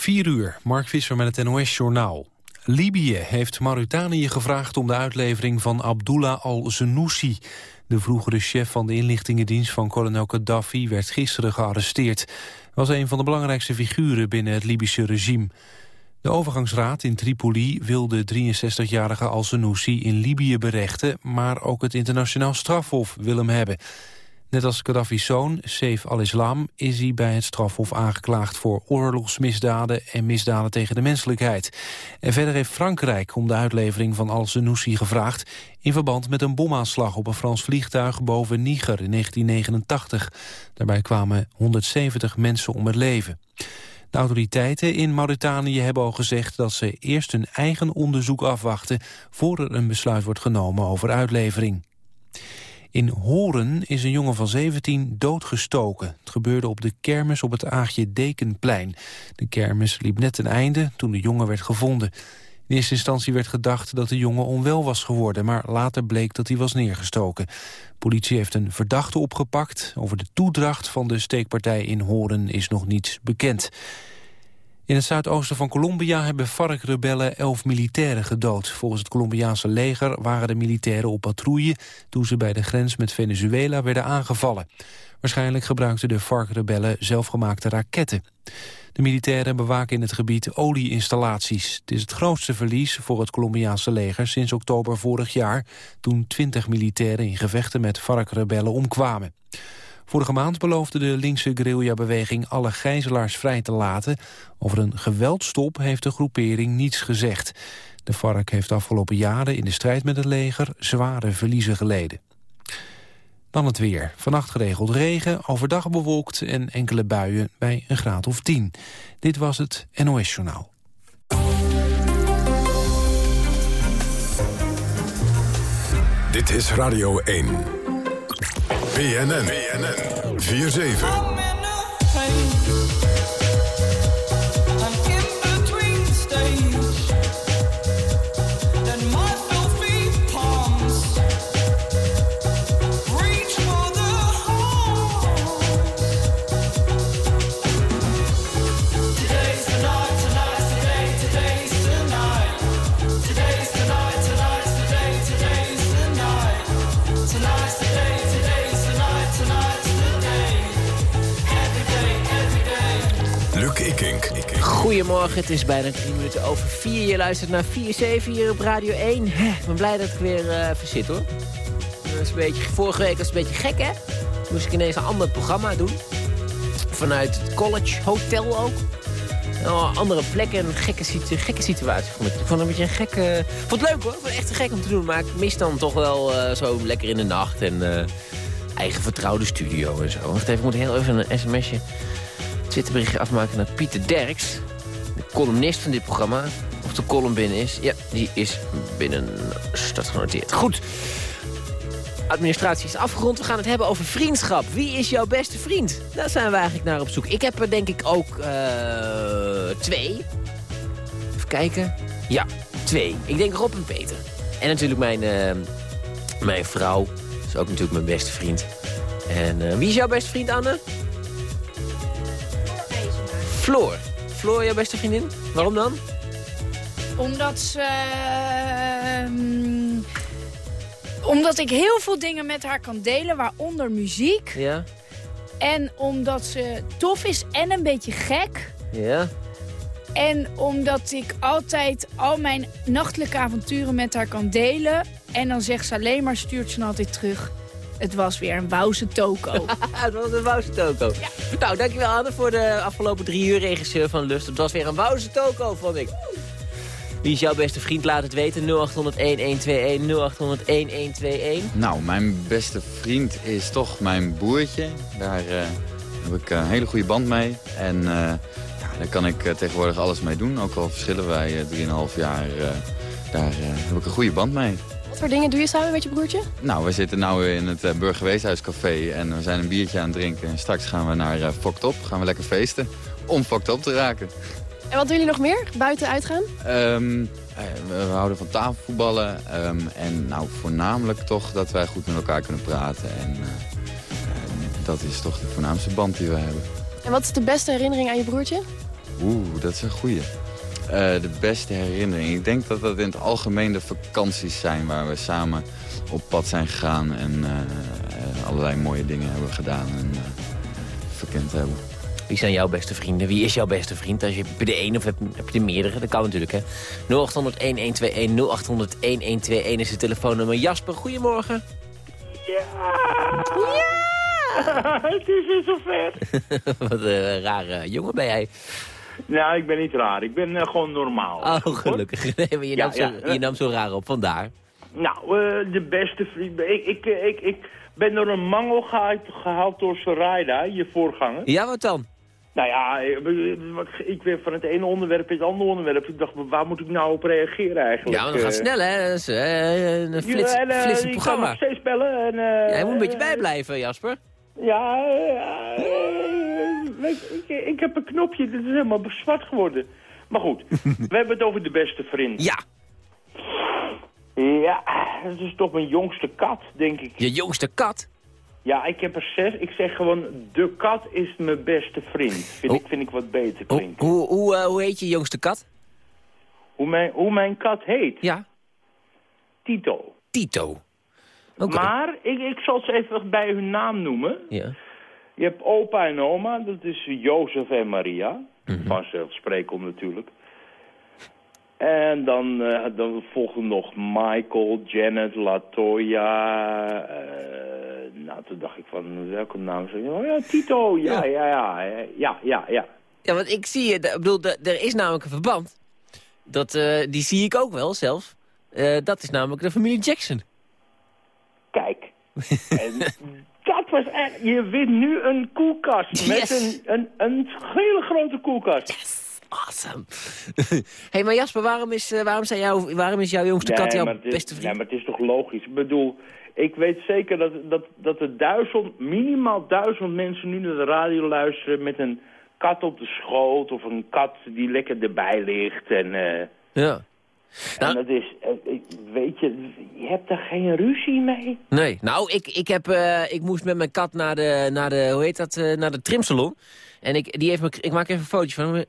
4 uur, Mark Visser met het NOS-journaal. Libië heeft Mauritanië gevraagd om de uitlevering van Abdullah al-Zenoussi. De vroegere chef van de inlichtingendienst van kolonel Gaddafi werd gisteren gearresteerd. Hij was een van de belangrijkste figuren binnen het Libische regime. De overgangsraad in Tripoli wil de 63-jarige al-Zenoussi in Libië berechten... maar ook het internationaal strafhof wil hem hebben. Net als Gaddafi's zoon, Saif al-Islam, is hij bij het strafhof aangeklaagd voor oorlogsmisdaden en misdaden tegen de menselijkheid. En verder heeft Frankrijk om de uitlevering van al-Zenoussi gevraagd in verband met een bomaanslag op een Frans vliegtuig boven Niger in 1989. Daarbij kwamen 170 mensen om het leven. De autoriteiten in Mauritanië hebben al gezegd dat ze eerst hun eigen onderzoek afwachten voor er een besluit wordt genomen over uitlevering. In Horen is een jongen van 17 doodgestoken. Het gebeurde op de kermis op het Aagje Dekenplein. De kermis liep net ten einde toen de jongen werd gevonden. In eerste instantie werd gedacht dat de jongen onwel was geworden... maar later bleek dat hij was neergestoken. Politie heeft een verdachte opgepakt. Over de toedracht van de steekpartij in Horen is nog niets bekend. In het zuidoosten van Colombia hebben FARC-rebellen elf militairen gedood. Volgens het Colombiaanse leger waren de militairen op patrouille... toen ze bij de grens met Venezuela werden aangevallen. Waarschijnlijk gebruikten de FARC-rebellen zelfgemaakte raketten. De militairen bewaken in het gebied olieinstallaties. Het is het grootste verlies voor het Colombiaanse leger sinds oktober vorig jaar... toen twintig militairen in gevechten met FARC-rebellen omkwamen. Vorige maand beloofde de linkse guerrilla-beweging alle gijzelaars vrij te laten. Over een geweldstop heeft de groepering niets gezegd. De FARC heeft afgelopen jaren in de strijd met het leger zware verliezen geleden. Dan het weer. Vannacht geregeld regen, overdag bewolkt en enkele buien bij een graad of 10. Dit was het NOS Journaal. Dit is Radio 1. BNN. BNN. 4-7. Goedemorgen, het is bijna drie minuten over vier. Je luistert naar 4-7 hier op Radio 1. ik ben blij dat ik weer uh, even zit hoor. Is een beetje, vorige week was het een beetje gek hè. Moest ik ineens een ander programma doen. Vanuit het college, hotel ook. Oh, andere plekken, een gekke, gekke situatie vond ik. Ik vond het een beetje een gekke... vond het leuk hoor, ik vond het echt te gek om te doen. Maar ik mis dan toch wel uh, zo lekker in de nacht en uh, eigen vertrouwde studio en zo. Wacht even, ik moet heel even een sms'je... Twitterberichtje afmaken naar Pieter Derks columnist van dit programma. Of de column binnen is. Ja, die is binnen stad genoteerd. Goed. Administratie is afgerond. We gaan het hebben over vriendschap. Wie is jouw beste vriend? Daar zijn we eigenlijk naar op zoek. Ik heb er denk ik ook uh, twee. Even kijken. Ja, twee. Ik denk Rob en Peter. En natuurlijk mijn, uh, mijn vrouw. Dat is ook natuurlijk mijn beste vriend. En uh, wie is jouw beste vriend, Anne? Floor. Floor, jouw beste vriendin? Waarom dan? Omdat ze... Uh, omdat ik heel veel dingen met haar kan delen, waaronder muziek. Ja. En omdat ze tof is en een beetje gek. Ja. En omdat ik altijd al mijn nachtelijke avonturen met haar kan delen. En dan zegt ze alleen maar, stuurt ze altijd terug. Het was weer een wauwse toko. het was een wauwse toko. Ja. Nou, dankjewel Anne voor de afgelopen drie uur regisseur van Lust. Het was weer een wauwse toko, vond ik. Wie is jouw beste vriend? Laat het weten. 0800-1121, 0800-1121. Nou, mijn beste vriend is toch mijn broertje. Daar uh, heb ik een hele goede band mee. En uh, ja, daar kan ik uh, tegenwoordig alles mee doen. Ook al verschillen wij 3,5 jaar. daar heb ik een goede band mee voor dingen doe je samen met je broertje? Nou, we zitten nu in het uh, Burgerweeshuiscafé en we zijn een biertje aan het drinken. En straks gaan we naar uh, Fokt Op, gaan we lekker feesten om Fokt Op te raken. En wat doen jullie nog meer, buiten uitgaan? Um, we, houden van tafelvoetballen um, en nou voornamelijk toch dat wij goed met elkaar kunnen praten. En uh, dat is toch de voornaamste band die we hebben. En wat is de beste herinnering aan je broertje? Oeh, dat is een goeie. Uh, de beste herinnering. Ik denk dat dat in het algemeen de vakanties zijn waar we samen op pad zijn gegaan en uh, allerlei mooie dingen hebben gedaan en uh, verkend hebben. Wie zijn jouw beste vrienden? Wie is jouw beste vriend? Als je bij de een of heb, heb je de meerdere? Dat kan natuurlijk, hè. 0800-1121, 0800-1121 is het telefoonnummer. Jasper, goedemorgen. Ja! Ja! het is weer zover. Wat een rare jongen ben jij. Nou, ik ben niet raar. Ik ben uh, gewoon normaal. Oh, gelukkig. Nee, maar je, Ja, nam zo, ja. je nam zo raar op, vandaar. Nou, eh, de beste vriend. Ik, ik, ik, ik ben door een mangel gehaald, gehaald door Sarayda, je voorganger. Ja, wat dan? Nou ja, ik, ik ben van het ene onderwerp in het andere onderwerp. Ik dacht, waar moet ik nou op reageren eigenlijk? Ja, maar dat gaat Eh, snel, hè. Dat is eh, een flits, ja, en, eh, flitsend ik kan programma. nog steeds bellen. En, eh, Ja, je moet een beetje eh, bijblijven, Jasper. Ja, ja, eh, weet je, ik, ik heb een knopje, dat is helemaal zwart geworden. Maar goed, we hebben het over de beste vriend. Ja, Ja, dat is toch mijn jongste kat, denk ik. je jongste kat. Ja, ik heb er zes. Ik zeg gewoon, de kat is mijn beste vriend. Vind, Oh. ik, vind ik wat beter Hoe, klinken. hoe, hoe, eh, hoe heet je jongste kat? Hoe, mijn, hoe mijn kat heet? Ja, Tito. Tito. Maar ik, ik zal ze even bij hun naam noemen. Ja. Je hebt opa en oma, dat is Jozef en Maria. Mhm. Vanzelfsprekend natuurlijk. En dan, eh, dan volgen nog Michael, Janet, Latoya. eh, nou, toen dacht ik van, welke naam zeg je? Oh ja, Tito, ja, ja, ja, ja, ja, ja. ja. Ja, want ik zie, ik bedoel, er is namelijk een verband. Dat, eh, die zie ik ook wel zelf. Eh, dat is namelijk de familie Jackson. Kijk. en was echt... Je wint nu een koelkast. Met Yes. een, een, een hele grote koelkast. Awesome. hey, maar Jasper, waarom is, eh, waarom, zijn jou, waarom is jouw jongste kat jouw is, beste vriend? Nee, maar het is toch logisch. Ik bedoel, ik weet zeker dat, dat, dat er duizend, minimaal duizend mensen nu naar de radio luisteren met een kat op de schoot of een kat die lekker erbij ligt. En, eh, Ja. Nou- en dat is, eh, weet je, je hebt daar geen ruzie mee. Nee, nou, ik, ik, heb, eh, ik moest met mijn kat naar de, naar de hoe heet dat, eh, naar de trimsalon. En ik, die heeft me, ik maak even een fotootje van hem.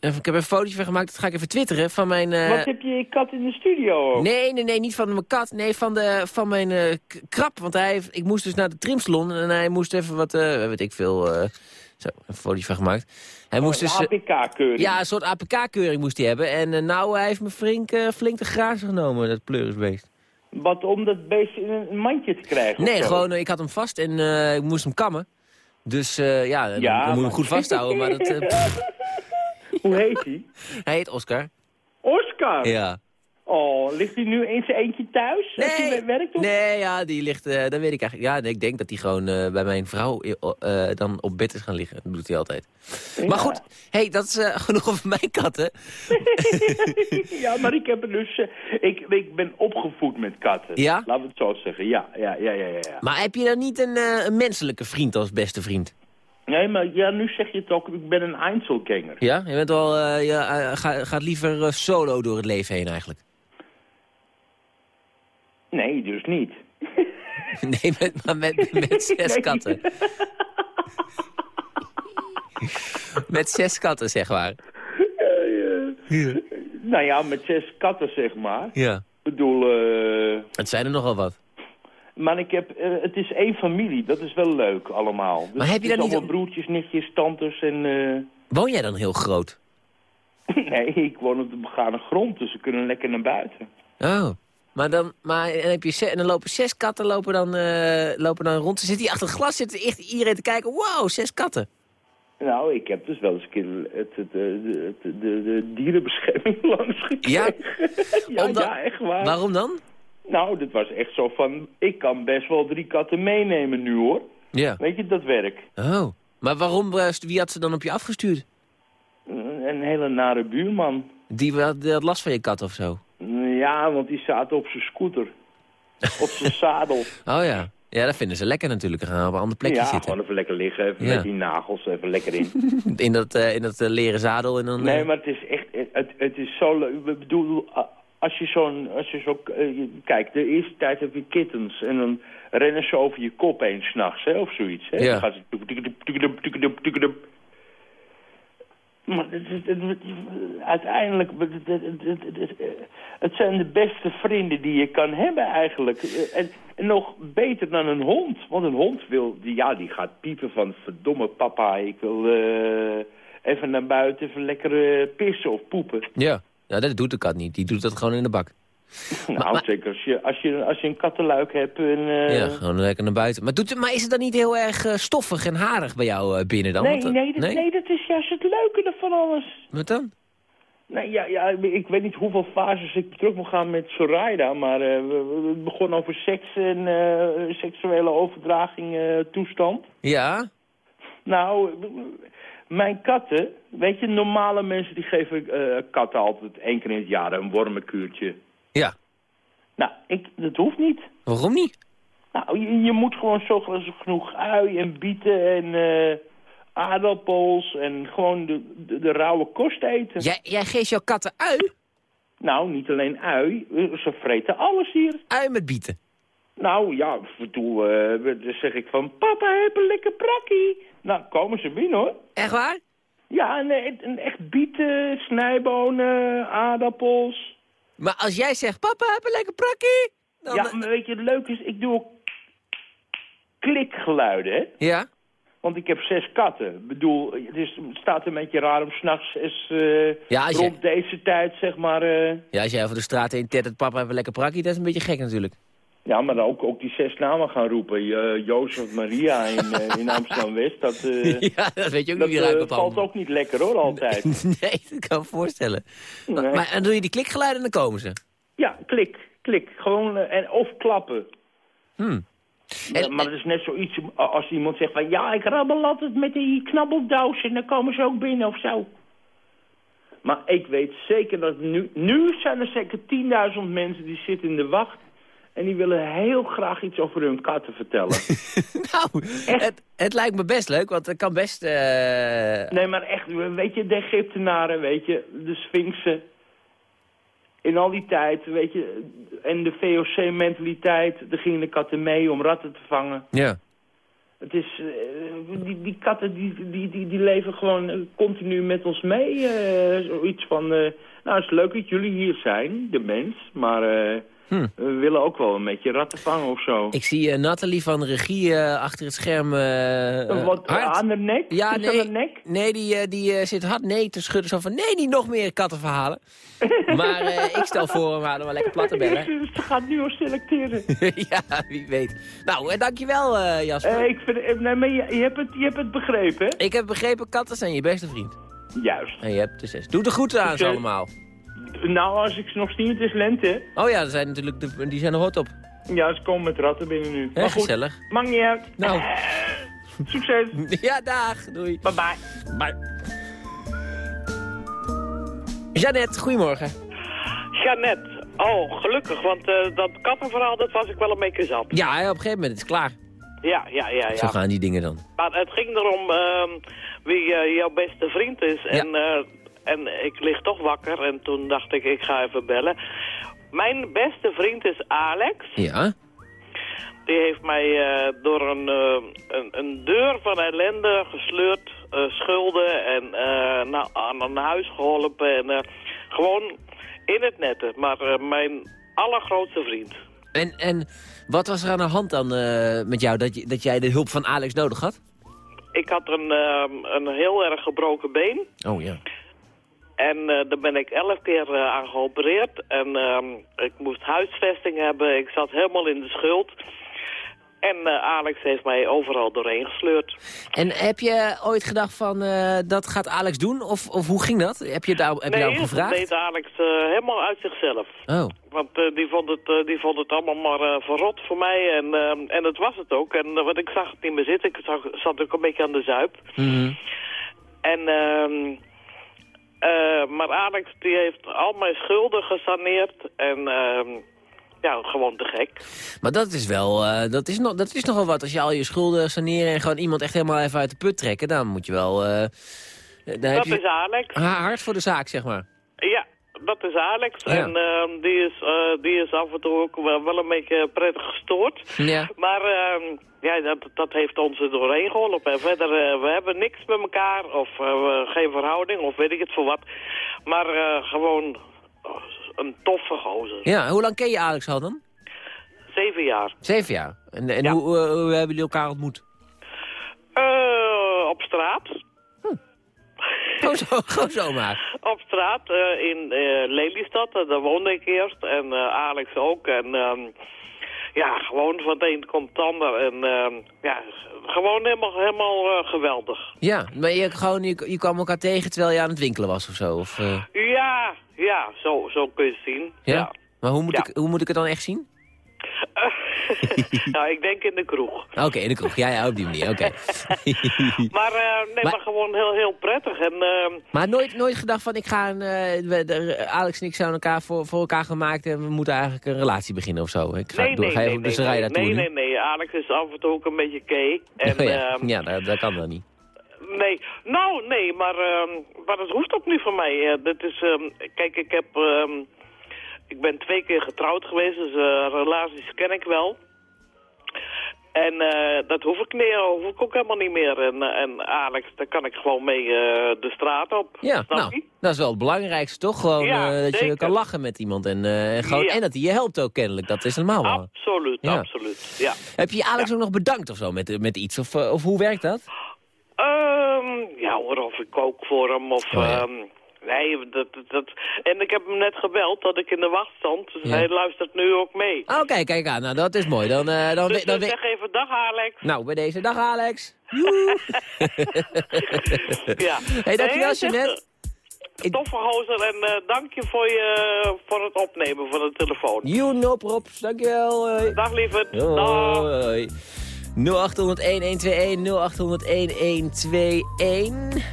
Even- Ik heb een fotootje van gemaakt, dat ga ik even twitteren, van mijn... Wat heb je je kat in de studio? ook? Nee, nee, nee, niet van mijn kat. Nee, van, de, van mijn krap. Want hij heeft, ik moest dus naar de trimsalon en hij moest even wat, weet ik veel... zo, een fotootje van gemaakt. Hij moest dus... eh, APK-keuring. ja, een soort APK-keuring moest hij hebben. En eh, nou, hij heeft me flink, eh, flink de grazen genomen, dat pleurisbeest. Wat om dat beestje in een mandje te krijgen? Nee, gewoon, ik had hem vast en ik moest hem kammen. Dus ja, dan, Ja, dan moet je hem goed vasthouden. Maar dat, Hoe heet hij? hij heet Oscar. Oscar. Ja. Oh, ligt hij nu eens eentje thuis? Als hij Nee, werkt of? nee, ja, die ligt, eh dat weet ik eigenlijk. Ja, nee, ik denk dat hij gewoon eh, bij mijn vrouw eh, dan op bed is gaan liggen. Dat doet hij altijd. Maar goed, hey, dat is genoeg over mijn katten. ja, maar ik heb er dus... ik, ik ben opgevoed met katten. Ja? Laten we het zo zeggen. Ja, ja, ja, ja, ja. ja. Maar heb je dan niet een, een menselijke vriend als beste vriend? Nee, maar ja, nu zeg je het ook. Ik ben een Einzelganger. Ja? Je bent wel, ga- gaat liever solo door het leven heen eigenlijk. Nee, dus niet. Nee, met, maar met, met zes Nee. katten. Met zes katten, zeg maar. Nou ja, met zes katten, zeg maar. Ja. Ik bedoel... eh, Het zijn er nogal wat. maar ik heb... eh, het is één familie. Dat is wel leuk, allemaal. Dus Maar heb je dan niet allemaal broertjes, nichtjes, tantes en... eh, Woon jij dan heel groot? nee, ik woon op de begane grond, dus ze kunnen lekker naar buiten. Oh. Maar dan, maar, en, heb je ze- en dan lopen zes katten lopen dan, eh, lopen dan rond. Ze zitten hier achter het glas, zit echt iedereen te kijken. Wow, zes katten. Nou, ik heb dus wel eens een keer het, het, de, de, de, dierenbescherming langs gekregen. Ja? ja, Omdat- ja, echt waar. Waarom dan? Nou, dit was echt zo van, ik kan best wel drie katten meenemen nu hoor. Ja. Weet je, dat werk. Oh. Maar waarom, eh, wie had ze dan op je afgestuurd? Een een hele nare buurman. Die had, die had last van je kat of zo? Ja, want die zaten op zijn scooter. op zijn zadel. Oh ja. Ja, dat vinden ze lekker natuurlijk. Gaan op een ander plekje ja, zitten. gewoon even lekker liggen, even Ja. met die nagels, even lekker in. In dat, eh, in dat eh, leren zadel. En dan, Nee, eh, maar het is echt, het, het is zo leuk. Ik bedoel, als je zo'n, als je zo, kijk, de eerste tijd heb je kittens en dan rennen ze over je kop heen s'nachts, hè, of zoiets. Hè? Ja. Dan gaan ze... Maar uiteindelijk, het, zijn de beste vrienden die je kan hebben eigenlijk. Eh, En, en nog beter dan een hond. Want een hond wil, die, ja, die gaat piepen van verdomme papa, ik wil eh, even naar buiten, even lekker eh, pissen of poepen. Ja. ja, dat doet de kat niet. Die doet dat gewoon in de bak. Nou, maar- zeker als je, als, je, als je een kattenluik hebt. En, eh, Ja, gewoon lekker naar buiten. Maar, doet, het- maar is het dan niet heel erg eh, stoffig en harig bij jou eh, binnen dan? nee, Want, nee, dat, nee? dat is juist het leuke ervan alles. Wat dan? Nee, ja, ja, ik weet niet hoeveel fases ik terug moet gaan met Zoraida, maar eh, we, begonnen over seks en eh, seksuele overdraging eh, toestand. Ja? Nou, mijn katten, weet je, normale mensen die geven eh, katten altijd één keer in het jaar een wormenkuurtje. Ja. Nou, ik, dat hoeft niet. Waarom niet? Nou, je, je moet gewoon zorgen dat ze genoeg ui en bieten en eh, aardappels en gewoon de, de, de rauwe kost eten. Jij, jij geeft jouw katten ui? Nou, niet alleen ui, ze vreten alles hier. Ui met bieten. Nou ja, ik bedoel, eh, dan zeg ik van, papa, heb een lekker prakkie. Nou, komen ze binnen hoor. Echt waar? Ja, een, een echt bieten, snijbonen, aardappels. Maar als jij zegt, papa, heb een lekker prakkie. Dan, Ja, maar weet je, het leuke is, ik doe ook klikgeluiden, hè. ja? Want ik heb zes katten. Ik bedoel, het, is, het staat een beetje raar om s'nachts uh, Ja, je- rond deze tijd, zeg maar... eh, Ja, als jij over de straat heen tettert, papa, heb een lekker prakkie. Dat is een beetje gek natuurlijk. Ja, maar dan ook, ook die zes namen gaan roepen. Uh, Jozef Maria in, eh, in Amsterdam-West, dat... eh, ja, dat weet je ook Dat niet komt valt ook niet lekker hoor, altijd. Nee, dat kan me voorstellen. Maar, Nee. maar dan doe je die klikgeluiden en dan komen ze. Ja, klik, klik. Gewoon, en, of klappen. Hmm. Ja, En- maar het is net zoiets als iemand zegt van... Ja, ik rabbel altijd met die knabbeldoos en dan komen ze ook binnen of zo. Maar ik weet zeker dat nu... Nu zijn er zeker 10.000 mensen die zitten in de wacht... en die willen heel graag iets over hun katten vertellen. Nou, het, het lijkt me best leuk, want het kan best... eh, nee, maar echt, weet je, de Egyptenaren, weet je... de Sphinxen... In al die tijd, weet je, en de VOC-mentaliteit, er gingen de katten mee om ratten te vangen. Ja. Het is, eh, die, die katten die, die, die, die leven gewoon continu met ons mee. eh, zoiets van, eh, nou het is leuk dat jullie hier zijn, de mens, maar eh, Hm. we willen ook wel een beetje ratten vangen of zo. Ik zie eh, Nathalie van regie eh, achter het scherm eh, Wat hard. aan de nek? Ja, Is nee, nek? nee die, die zit hard nee te schudden. Zo van, nee, niet nog meer kattenverhalen. maar ik stel voor om haar wel lekker plat te bellen. Ze gaat nu al selecteren. ja, wie weet. Nou, dankjewel Jasper. Ik vind, nee, maar je, je, hebt het, je hebt het begrepen, hè? Ik heb begrepen, katten zijn je beste vriend. Juist. En je hebt de zes. Doe de groeten aan ze allemaal. Nou, als ik ze nog zie, het is lente. Oh ja, dat zijn natuurlijk de, die zijn er hot op. Ja, ze komen met ratten binnen nu. Goed, gezellig. maakt niet uit. Nou, Succes. ja, dag. Doei. Bye bye. Bye. Jeannette, goedemorgen. Jeannette. Oh, gelukkig, want eh, dat kattenverhaal, dat was ik wel een beetje zat. Ja, op een gegeven moment is het klaar. Ja, ja, ja, Zo ja. gaan die dingen dan. Maar het ging erom ehm, wie eh, jouw beste vriend is. En, eh, en ik lig toch wakker en toen dacht ik, ik ga even bellen. Mijn beste vriend is Alex. Ja? Die heeft mij eh, door een, eh, een, een deur van ellende gesleurd, eh, schulden en nou, aan een huis geholpen. En gewoon in het nette. Maar mijn allergrootste vriend. En, en wat was er aan de hand dan met jou dat, je, dat jij de hulp van Alex nodig had? Ik had een, een heel erg gebroken been. Oh ja. En eh, daar ben ik elf keer eh, aan geopereerd. En ehm, ik moest huisvesting hebben. Ik zat helemaal in de schuld. En eh, Alex heeft mij overal doorheen gesleurd. En heb je ooit gedacht van, dat gaat Alex doen? Of, of hoe ging dat? Heb je, daar, heb je nee, daarom dat gevraagd? deed Alex helemaal uit zichzelf. Oh. Want die, vond het, die vond het allemaal maar verrot voor mij. En, ehm, en dat was het ook. En want ik zag het niet meer zitten. Ik zag, zat ook een beetje aan de zuip. Mhm. En, eh, maar Alex die heeft al mijn schulden gesaneerd. En ehm, ja, gewoon te gek. Maar dat is wel, eh, dat, is nog, dat is nogal wat. Als je al je schulden saneren en gewoon iemand echt helemaal even uit de put trekken, dan moet je wel... eh dat je is Alex. ha- hard voor de zaak, zeg maar. Ja, dat is Alex. En ehm, die, is, uh, die is af en toe ook wel, wel een beetje prettig gestoord. Ja. Maar ehm, ja, dat, dat heeft ons er doorheen geholpen. En verder, uh, we hebben niks met elkaar of uh, geen verhouding of weet ik het voor wat. Maar gewoon een toffe gozer. Ja, hoe lang ken je Alex al dan? Zeven jaar. Zeven jaar. En, en hoe, hoe, hebben jullie elkaar ontmoet? op straat. Gewoon zo, gewoon zomaar. Op straat uh, in uh, Lelystad, uh, daar woonde ik eerst. En Alex ook. En um, ja, gewoon van het een komt het ander. En ehm, ja, gewoon helemaal, helemaal geweldig. Ja, maar je, gewoon, je, je kwam elkaar tegen terwijl je aan het winkelen was of zo? Of, Ja, ja zo, zo kun je het zien. Ja? ja. Maar hoe moet, ik, hoe moet ik het dan echt zien? nou, ik denk in de kroeg. Oké, in de kroeg. Ja, ja, op die manier. Oké. maar, uh, nee, maar, gewoon heel, heel prettig. En, uh... Maar nooit, nooit gedacht van, ik ga een, uh, Alex en ik zijn elkaar voor, voor elkaar gemaakt en we moeten eigenlijk een relatie beginnen of zo. Ik ga nee, door, nee, ga nee, nee, nee, nee, nee, nee, Alex is af en toe ook een beetje gay. En, oh, ja, ja dat, dat, kan dan niet. Nee, nou, nee, maar, maar dat hoeft ook niet van mij. dat is, kijk, ik heb... Ik ben twee keer getrouwd geweest, dus uh, relaties ken ik wel. En uh, dat hoef ik, niet, hoef ik ook helemaal niet meer. En, uh, en Alex, daar kan ik gewoon mee de straat op. Ja, nou, dat is wel het belangrijkste, toch? Gewoon ja, dat je kan lachen met iemand. En, gewoon, ja. en dat hij je helpt ook kennelijk. Dat is normaal wel. Absoluut, ja. absoluut. Ja. Heb je Alex ook nog bedankt of zo met, met iets? Of, of hoe werkt dat? Um, ja hoor, of ik kook voor hem of... Oh, um, Nee, dat, dat, en ik heb hem net gebeld dat ik in de wacht stond. Dus ja. hij luistert nu ook mee. Oké, okay, kijk aan. Nou, dat is mooi. Dan, uh, dan, dus dan, dan zeg even dag Alex. Nou, bij deze dag Alex. ja. hey, dankjewel Jeanette. Toffe gozer en uh, dank je voor, je voor het opnemen van de telefoon. You, no props. Dankjewel. Hoi. Dag lieverd. Hoi. Dag. 0800-1121.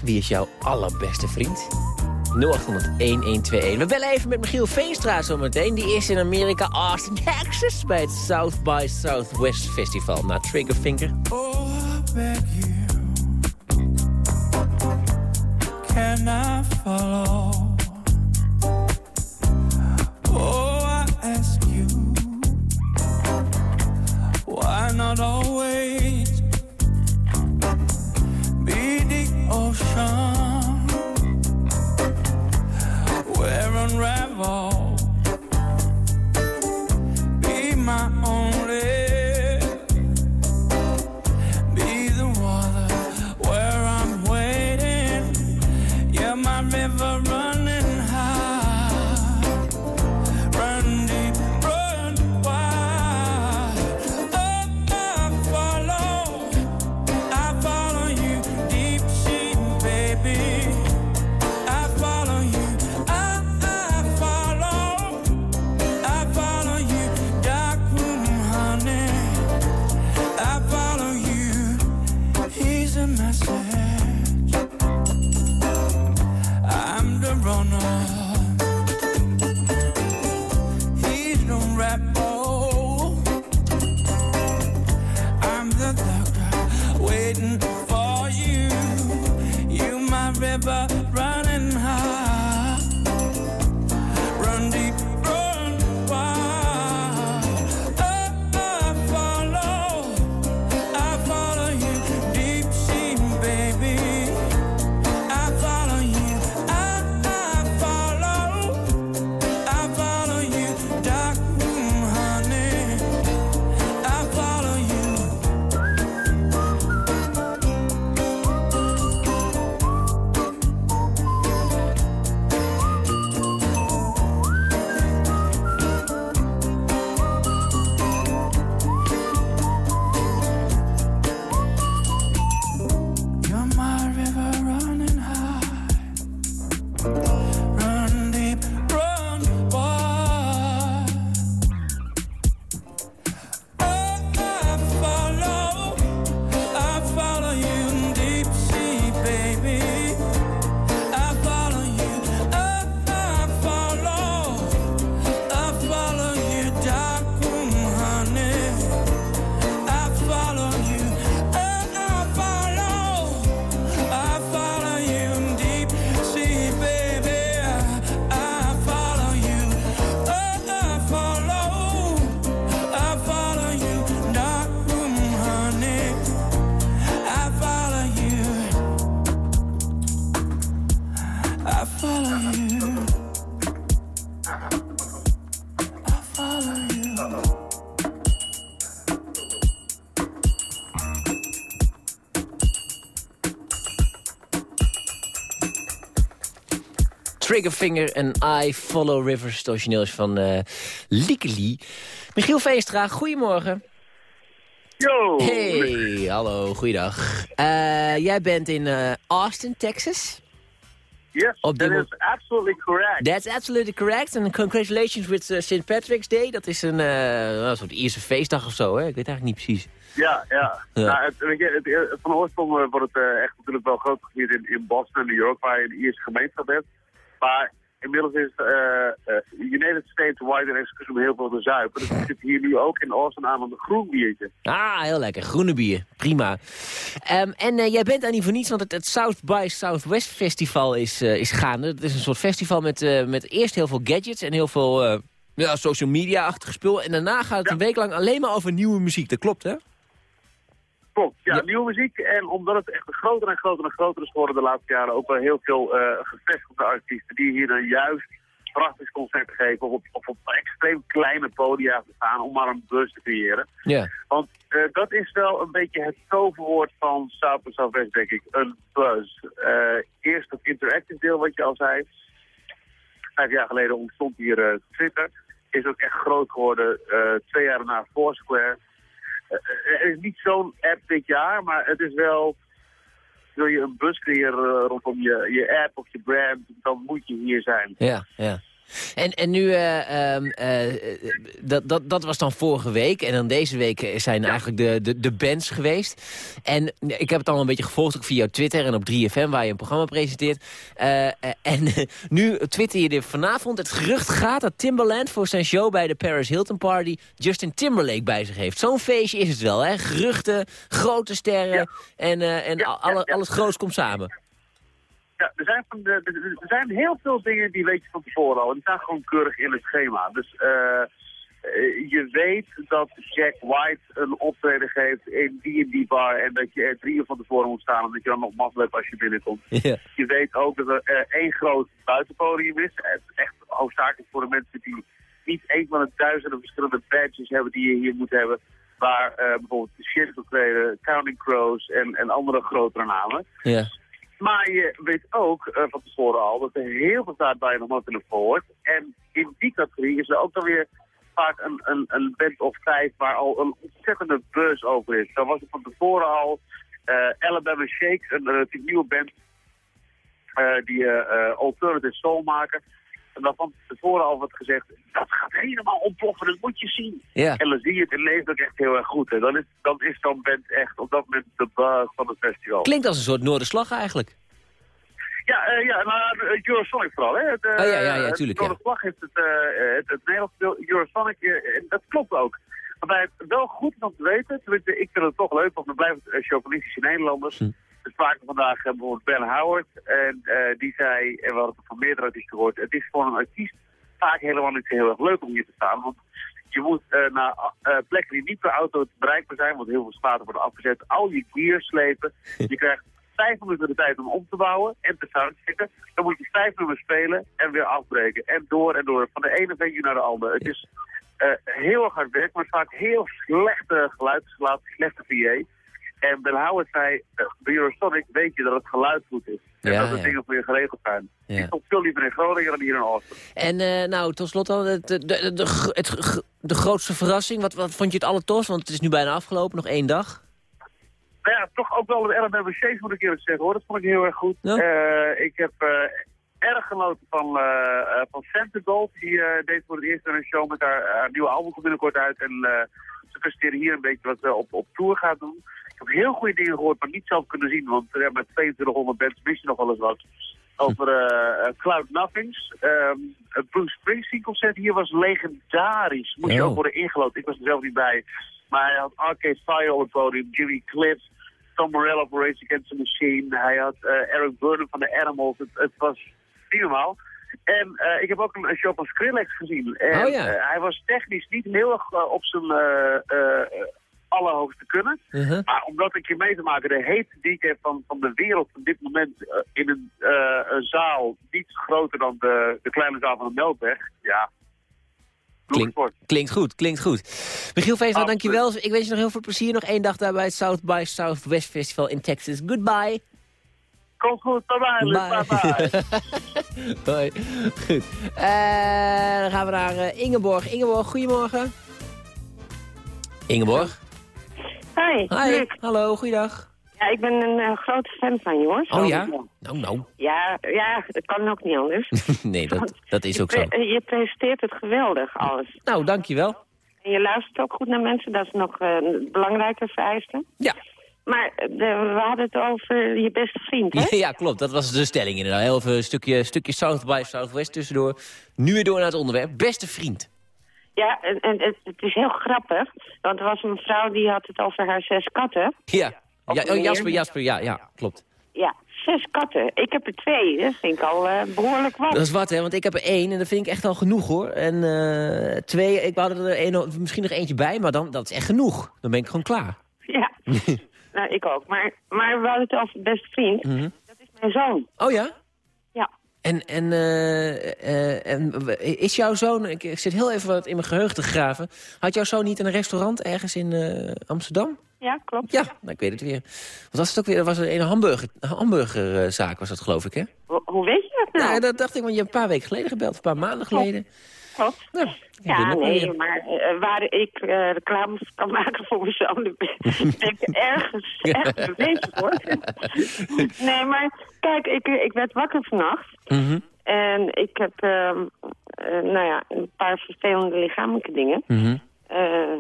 Wie is jouw allerbeste vriend? 0800-1121. We bellen even met Michiel Veenstra zometeen. Die is in Amerika, Austin, Texas... bij het South by Southwest Festival. Na Triggerfinger. Oh, I you. Can I follow? Oh, I ask you. Why not always of all. Triggerfinger en I Follow Rivers. Het origineel is van eh Liekeli. Michiel Veenstra, goedemorgen. Yo! Hey, hallo, goeiedag. Eh, jij bent in eh, Austin, Texas. Yes, Op that is absolutely correct. That's absolutely correct. And congratulations with uh, St. Patrick's Day. Dat is een, eh, een soort Ierse feestdag of zo, hè? Ik weet eigenlijk niet precies. Ja, ja. Ja. Nou, het, van oorsprong wordt het echt natuurlijk wel groot gevierd in, in Boston en New York, waar je een Ierse gemeenschap hebt. Maar inmiddels is eh, United States wide excuus om heel veel te zuipen. Dus we zitten hier nu ook in Austin aan een groen biertje. Ah, heel lekker. Groene bier. Prima. Ehm, en eh, jij bent daar niet voor niets, want het, het South by Southwest Festival is, is gaande. Het is een soort festival met, met eerst heel veel gadgets en heel veel ja, social media-achtige spul. En daarna gaat het een week lang alleen maar over nieuwe muziek. Dat klopt, hè? Klopt, ja, nieuwe muziek. En omdat het echt groter en groter en groter is geworden de laatste jaren, ook wel heel veel eh, gevestigde artiesten die hier dan juist prachtig concerten geven of op, of op extreem kleine podia te staan om maar een buzz te creëren. Ja. Want eh, dat is wel een beetje het toverwoord van South by Southwest, denk ik. Een buzz. Eh, eerst het interactive deel, wat je al zei. Vijf jaar geleden ontstond hier Twitter. Is ook echt groot geworden. twee jaar daarna Foursquare. Eh, er is niet zo'n app dit jaar, maar het is wel... Wil je een bus creëren eh, rondom je, je app of je brand, dan moet je hier zijn. Ja, ja. En, en nu, eh, ehm, eh, dat, dat, dat was dan vorige week. En dan deze week zijn eigenlijk de, de, de bands geweest. En ik heb het al een beetje gevolgd ook via Twitter en op 3FM, waar je een programma presenteert. Eh, en nu twitter je er vanavond. Het gerucht gaat dat Timbaland voor zijn show bij de Paris Hilton Party Justin Timberlake bij zich heeft. Zo'n feestje is het wel, hè? Geruchten, grote sterren en, en al- alle, alles groots komt samen. Ja, er zijn, van de, er zijn heel veel dingen die weet je van tevoren al. En die staan gewoon keurig in het schema. Dus eh, eh, je weet dat Jack White een optreden geeft in die en die bar. En dat je er drie van tevoren moet staan. En dat je dan nog mazzel hebt als je binnenkomt. Je weet ook dat er eh, één groot buitenpodium is. Echt hoofdzakelijk voor de mensen die niet een van de duizenden verschillende badges hebben die je hier moet hebben. Waar bijvoorbeeld de Shit optreden, Counting Crows en, en andere grotere namen. Ja. Maar je weet ook eh, van tevoren al dat er heel veel staat je nog nooit hebt gehoord. En in die categorie is er ook dan weer vaak een, een, een band of vijf waar al een ontzettende buzz over is. Dan was er van tevoren al eh, Alabama Shakes, een relatief nieuwe band eh, die eh, eh, alternative soul maken. En dan van tevoren al wordt gezegd, dat gaat helemaal ontploffen, dat moet je zien. Ja. En dan zie je het in leven ook echt heel erg goed. En dan is, dan is band echt op dat moment de buzz van het festival. Klinkt als een soort Noorderslag eigenlijk. Ja, eh, ja maar uh, Eurosonic vooral. Hè. Het, eh, Oh, ja, ja, ja, tuurlijk, ja. de vlag heeft het, eh, het, het Nederlands deel Eurosonic, eh, en dat klopt ook. Waarbij het wel goed is om te weten, tenminste ik vind het toch leuk, want we blijven uh, chauvinistische Nederlanders. Hm. We spraken vandaag eh, bijvoorbeeld Ben Howard en eh, die zei, en we hadden het van meerdere artiesten gehoord, het is voor een artiest vaak helemaal niet heel erg leuk om hier te staan. Want je moet eh, naar plekken die niet per auto bereikbaar zijn, want heel veel straten worden afgezet, al je gear slepen. Je krijgt vijf minuten de tijd om om te bouwen en te soundchecken. Dan moet je vijf nummers spelen en weer afbreken. En door en door, van de ene venue naar de andere. Het is heel erg hard werk, maar vaak heel slechte geluidsgeluid, slechte VA. En Ben Howard zei, eh, bij Eurosonic weet je dat het geluid goed is. En Ja, dat de ja. dingen voor je geregeld zijn. Ja. Ik kom veel liever in Groningen dan hier in Austin. En eh, nou, tot slot dan, de, de, de, de, het, de grootste verrassing. Wat, wat vond je het allertost? Want het is nu bijna afgelopen, nog één dag. Nou ja, toch ook wel de Alabama Shakes moet ik eerlijk zeggen hoor. Dat vond ik heel erg goed. Ja? Eh, ik heb erg genoten van, uh, van Santa Gold. Die deed voor het eerst een show met haar, haar nieuwe album komt binnenkort uit. En eh, ze presenteren hier een beetje wat ze op, op tour gaat doen. Ik heb heel goede dingen gehoord, maar niet zelf kunnen zien. Want uh, met 2200 bands mis je nog wel eens wat. Over uh, Cloud Nothings. Um, het Bruce Springsteen concert hier was legendarisch. Moest je Oh. ook worden ingelood. Ik was er zelf niet bij. Maar hij had Arcade Fire op het podium, Jimmy Cliff, Tom Morello op Race Against the Machine. Hij had uh, Eric Burnham van de Animals. Het, het was niet normaal. En uh, ik heb ook een, show van Skrillex gezien. En oh, ja. uh, hij was technisch niet heel erg uh, op zijn allerhoogste kunnen. Uh-huh. Maar om dat een keer mee te maken, de heetste DJ van, van de wereld op dit moment eh, in een, eh, een zaal niet groter dan de, de kleine zaal van de Melkweg. Ja, Klink, klinkt goed, klinkt goed. Michiel Veenstra, dankjewel. Ik wens je nog heel veel plezier. Nog één dag daar bij het South by Southwest Festival in Texas. Goodbye. Komt goed, bye bye. Luc, bye bye. Hoi. Goed. Eh, dan gaan we naar eh, Ingeborg. Ingeborg, goedemorgen. Ingeborg. Hi, Hi. Luc. Hallo, goeiedag. Ja, ik ben een eh, grote fan van je, hoor. Oh ja? Nou, nou. Ja, ja, dat kan ook niet anders. nee, dat, dat is ook zo. pre- je presenteert het geweldig, alles. Nou, dankjewel. En je luistert ook goed naar mensen, dat is nog een belangrijke vereiste. Ja. Maar eh, we hadden het over je beste vriend, hè? Ja, klopt. Dat was de stelling inderdaad. Heel even een stukje, stukje South by Southwest tussendoor. Nu weer door naar het onderwerp. Beste vriend. Ja, en, en het, het is heel grappig, want er was een vrouw die had het over haar zes katten. Ja. Ja oh. Jasper, Jasper, ja, ja, klopt. Ja, zes katten. Ik heb er twee, dat vind ik al eh, behoorlijk wat. Dat is wat, hè, want ik heb er één en dat vind ik echt al genoeg, hoor. En eh, twee, ik wou er één, misschien nog eentje bij, maar dan, dat is echt genoeg. Dan ben ik gewoon klaar. Ja, nou, ik ook. Maar, maar we hadden het over beste vriend. Mhm. Dat is mijn zoon. Oh ja? Ja. En, en, eh, eh, en is jouw zoon, ik, ik zit heel even wat in mijn geheugen te graven. Had jouw zoon niet een restaurant ergens in eh, Amsterdam? Ja, klopt. Ja, nou, ik weet het weer. Wat was het ook weer? Dat was een hamburger, hamburgerzaak was dat geloof ik, hè? Ho- hoe weet je dat nou? Nou, dat dacht ik, want je hebt een paar weken geleden gebeld, een paar maanden geleden. Klopt. Nou, Ja, nee, maar eh, waar ik eh, reclames kan maken voor mijn zoon, dan ben ik ergens, ergens bezig hoor. nee, maar kijk, ik, ik werd wakker vannacht Mhm, en ik heb, ehm, eh, nou ja, een paar vervelende lichamelijke dingen. Eh, eh,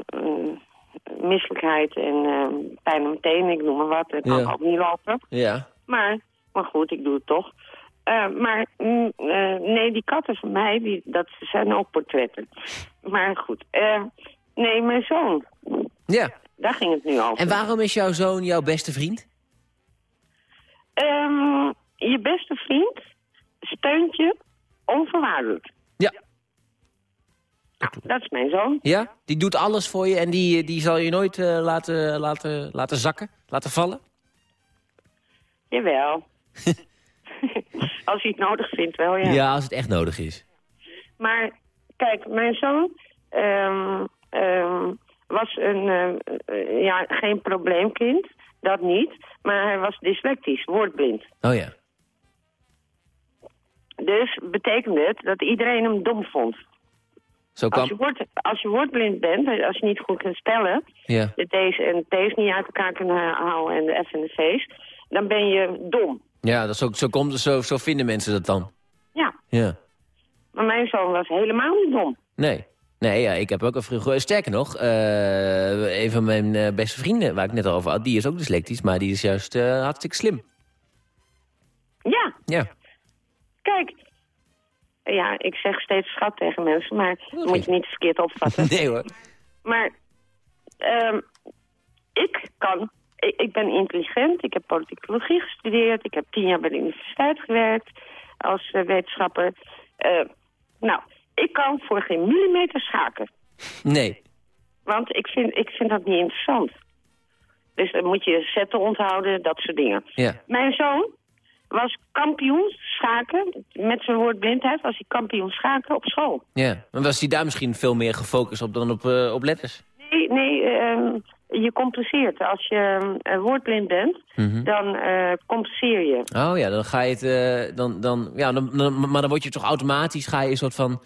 misselijkheid en eh, pijn aan mijn tenen, ik noem maar wat. Dat kan Ja. ook niet lopen. Ja. Maar, maar goed, ik doe het toch. Eh, maar mm, eh, nee, die katten van mij, die, dat zijn ook portretten. Maar goed, eh, nee, mijn zoon, Ja. daar ging het nu over. En waarom is jouw zoon jouw beste vriend? Ehm, je beste vriend steunt je onvoorwaardelijk. Ja. Nou, dat is mijn zoon. Ja? Die doet alles voor je en die, die zal je nooit laten, laten, laten zakken, laten vallen? Jawel. Als hij het nodig vindt wel, ja. Ja, als het echt nodig is. Maar kijk, mijn zoon ehm, ehm, was een, eh, eh, ja, geen probleemkind, dat niet. Maar hij was dyslectisch, woordblind. Oh ja. Dus betekende het dat iedereen hem dom vond. Zo Als je, kan... woord, als je woordblind bent, als je niet goed kunt spellen... Ja. de T's en T's niet uit elkaar kunnen houden en de F en de V's... dan ben je dom. Ja, dat zo, zo, komt, zo, zo vinden mensen dat dan. Ja, Ja. maar mijn zoon was helemaal niet dom. Nee. Nee, ja, ik heb ook een vroeger... Sterker nog, eh, een van mijn eh, beste vrienden, waar ik net over had... die is ook dyslectisch, maar die is juist eh, hartstikke slim. Ja, Ja. Kijk, ja, ik zeg steeds schat tegen mensen, maar dat moet je niet verkeerd opvatten. Nee hoor. Maar ehm, ik kan, ik, ik ben intelligent, ik heb politicologie gestudeerd, ik heb tien jaar bij de universiteit gewerkt als eh, wetenschapper. Eh, nou, ik kan voor geen millimeter schaken, Nee. want ik vind, ik vind dat niet interessant. Dus dan moet je zetten onthouden, dat soort dingen. Ja. Mijn zoon was kampioen schaken. Met zijn woordblindheid was hij kampioen schaken op school. Ja. Maar was hij daar misschien veel meer gefocust op dan op, eh, op letters? Nee, nee ehm, je compenseert. Als je eh, woordblind bent, Mhm. dan eh, compenseer je. Oh ja, dan ga je het... eh, dan, dan, ja, dan, dan- maar dan word je toch automatisch... ga je een soort van...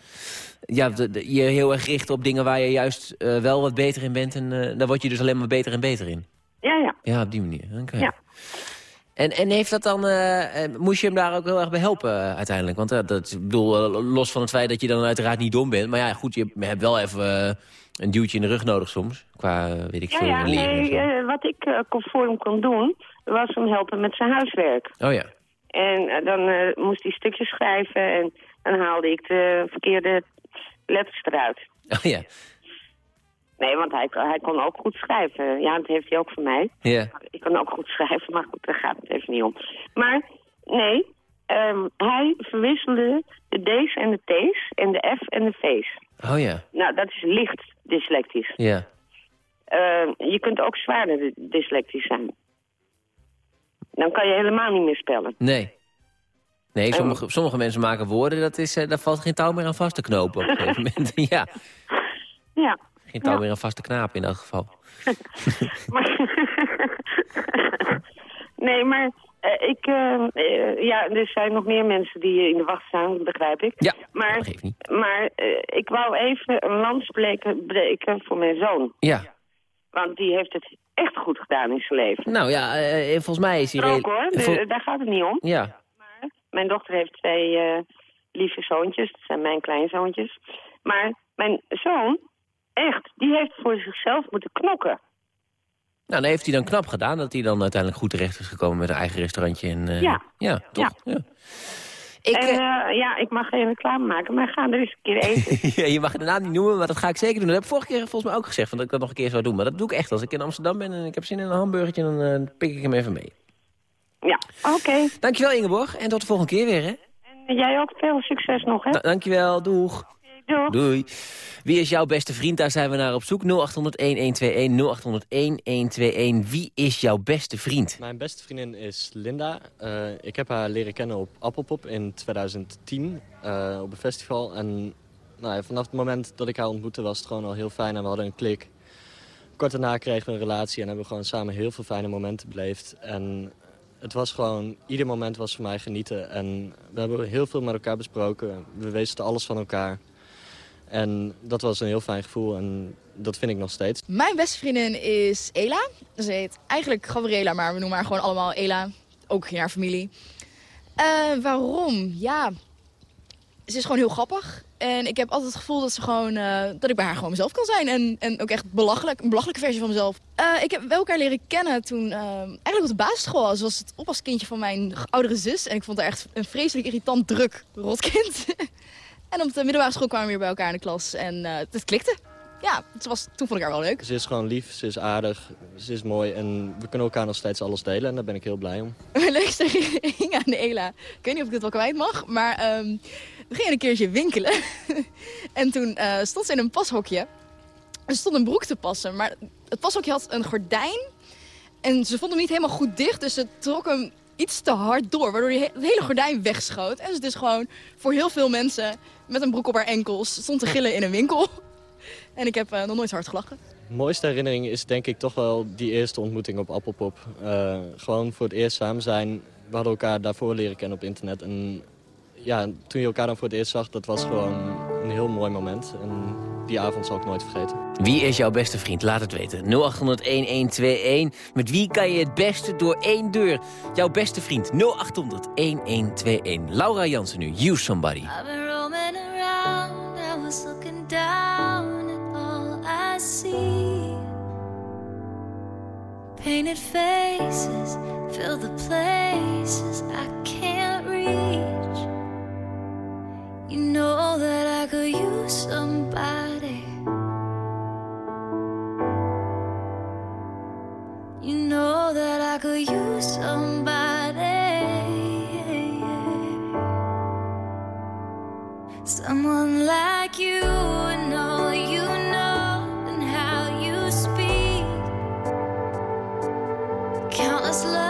Ja, de- de- je heel erg richten op dingen waar je juist wel wat beter in bent. En daar word je dus alleen maar beter en beter in. Ja, ja. Ja, op die manier. Oké. Ja. En, en heeft dat dan, moest je hem daar ook heel erg bij helpen uiteindelijk? Want dat, ik bedoel, los van het feit dat je dan uiteraard niet dom bent. Maar ja, goed, je hebt wel even een duwtje in de rug nodig soms. Qua, weet ik Ja, veel, ja, leren. nee, eh, wat ik eh, kon- hem kon doen, was hem helpen met zijn huiswerk. Oh ja. En eh, dan moest hij stukjes schrijven en dan haalde ik de verkeerde letters eruit. Oh ja. Nee, want hij, hij kon ook goed schrijven. Ja, dat heeft hij ook van mij. Ja. Ik kan ook goed schrijven, maar goed, daar gaat het even niet om. Maar nee, ehm, hij verwisselde de D's en de T's en de F en de V's. Oh ja. Nou, dat is licht dyslectisch. Ja. eh, je kunt ook zwaarder dy- dyslectisch zijn. Dan kan je helemaal niet meer spellen. Nee. Nee, sommige, sommige mensen maken woorden, dat is, eh, daar valt geen touw meer aan vast te knopen op een gegeven moment. ja, Ja. geen touw Ja. meer aan vast te knapen in dat geval. Nee, maar eh, ik, eh, eh, ja, er zijn nog meer mensen die in de wacht staan, begrijp ik. Ja, maar, dat geeft niet. Maar eh, ik wou even een lans breken, voor mijn zoon. Ja. Want die heeft het echt goed gedaan in zijn leven. Nou ja, volgens mij is hij... Ook hoor, de- daar gaat het niet om. Ja, Mijn dochter heeft twee lieve zoontjes, dat zijn mijn kleinzoontjes. Maar mijn zoon, echt, die heeft voor zichzelf moeten knokken. Nou dan heeft hij dan knap gedaan dat hij dan uiteindelijk goed terecht is gekomen met een eigen restaurantje. En, eh, Ja. Ja, toch? Ja. Ik, en, eh, ja, ik mag geen reclame maken, maar ga er eens een keer eten. Ja, je mag de naam niet noemen, maar dat ga ik zeker doen. Dat heb ik vorige keer volgens mij ook gezegd, dat ik dat nog een keer zou doen. Maar dat doe ik echt. Als ik in Amsterdam ben en ik heb zin in een hamburgertje, dan eh, pik ik hem even mee. ja, oké. Dankjewel Ingeborg en tot de volgende keer weer, hè? En jij ook veel succes nog, hè? Da- dankjewel, doeg. Doeg. Doei. Wie is jouw beste vriend? Daar zijn we naar op zoek. 0800-1121, 0800-1121. Wie is jouw beste vriend? Mijn beste vriendin is Linda. Eh, ik heb haar leren kennen op Appelpop in 2010 eh, op een festival. En nou ja, vanaf het moment dat ik haar ontmoette was het gewoon al heel fijn en we hadden een klik. Kort daarna kregen we een relatie en hebben we gewoon samen heel veel fijne momenten beleefd. En het was gewoon, ieder moment was voor mij genieten. En we hebben heel veel met elkaar besproken. We wisten alles van elkaar. En dat was een heel fijn gevoel en dat vind ik nog steeds. Mijn beste vriendin is Ela. Ze heet eigenlijk Gabriela, maar we noemen haar gewoon allemaal Ela. Ook in haar familie. Eh, waarom? Ja, ze is gewoon heel grappig. En ik heb altijd het gevoel dat, ze gewoon, eh, dat ik bij haar gewoon mezelf kan zijn. En, en ook echt belachelijk, een belachelijke versie van mezelf. Eh, ik heb wel elkaar leren kennen toen, eigenlijk op de basisschool. Ze was het oppaskindje van mijn oudere zus. En ik vond haar echt een vreselijk irritant, druk rotkind. en op de middelbare school kwamen we weer bij elkaar in de klas. En eh het klikte. Ja, het was, toen vond ik haar wel leuk. Ze is gewoon lief, ze is aardig, ze is mooi en we kunnen elkaar nog steeds alles delen en daar ben ik heel blij om. Mijn leukste herinnering aan de Ela. Ik weet niet of ik dit wel kwijt mag, maar ehm, we gingen een keertje winkelen. en toen eh, stond ze in een pashokje. Er stond een broek te passen, maar het pashokje had een gordijn. En ze vond hem niet helemaal goed dicht, dus ze trok hem iets te hard door. Waardoor die he- het hele gordijn wegschoot. En ze dus gewoon voor heel veel mensen met een broek op haar enkels stond te gillen in een winkel. En ik heb eh, nog nooit hard gelachen. Mooiste herinnering is denk ik toch wel die eerste ontmoeting op Appelpop. Eh, gewoon voor het eerst samen zijn. We hadden elkaar daarvoor leren kennen op internet. En ja, toen je elkaar dan voor het eerst zag, dat was gewoon een heel mooi moment. En die avond zal ik nooit vergeten. Wie is jouw beste vriend? Laat het weten. 0800-1121. Met wie kan je het beste door één deur? Jouw beste vriend. 0800-1121. Laura Jansen nu. You Somebody. I've been roaming around, I was looking down at all I see. Painted faces fill the places I can't reach. You know that I could use somebody. You know that I could use somebody. Someone like you and all you know and how you speak. Countless lovers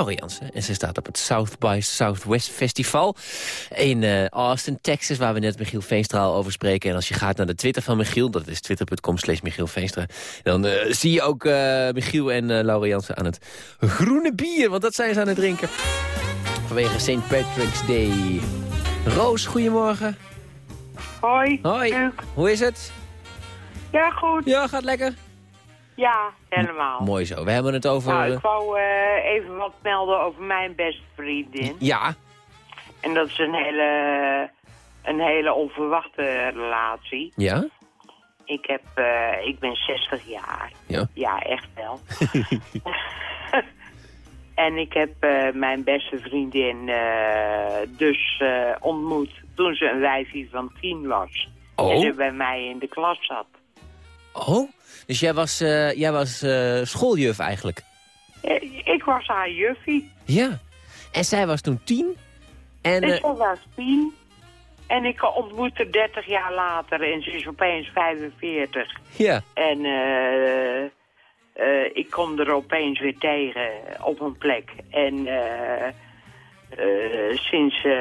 Jansen. En ze staat op het South by Southwest Festival in eh, Austin, Texas... waar we net Michiel Veenstra al over spreken. En als je gaat naar de Twitter van Michiel, dat is twitter.com slash Michiel Veenstra... dan eh, zie je ook eh, Michiel en Laura Jansen aan het groene bier. Want dat zijn ze aan het drinken. Vanwege St. Patrick's Day. Roos, goedemorgen. Hoi. Hoi. Hoe is het? Ja, goed. Ja, gaat lekker. Ja, helemaal. Mooi zo. We hebben het over... Nou, eh, ik wou eh, even wat melden over mijn beste vriendin. Ja. En dat is een hele, een hele onverwachte relatie. Ja? Ik, heb, eh, ik ben 60 jaar. Ja. Ja, echt wel. en ik heb eh, mijn beste vriendin eh, dus eh, ontmoet toen ze een wijfie van 10 was. Oh. En ze bij mij in de klas zat. Oh, dus jij was, eh, jij was eh, schooljuf eigenlijk? Eh, Ik was haar juffie. Ja. En zij was toen tien? En, ze was tien. En ik ontmoette 30 jaar later en ze is opeens 45. ja. En eh, ik kom er opeens weer tegen op een plek. En eh, eh, sinds eh,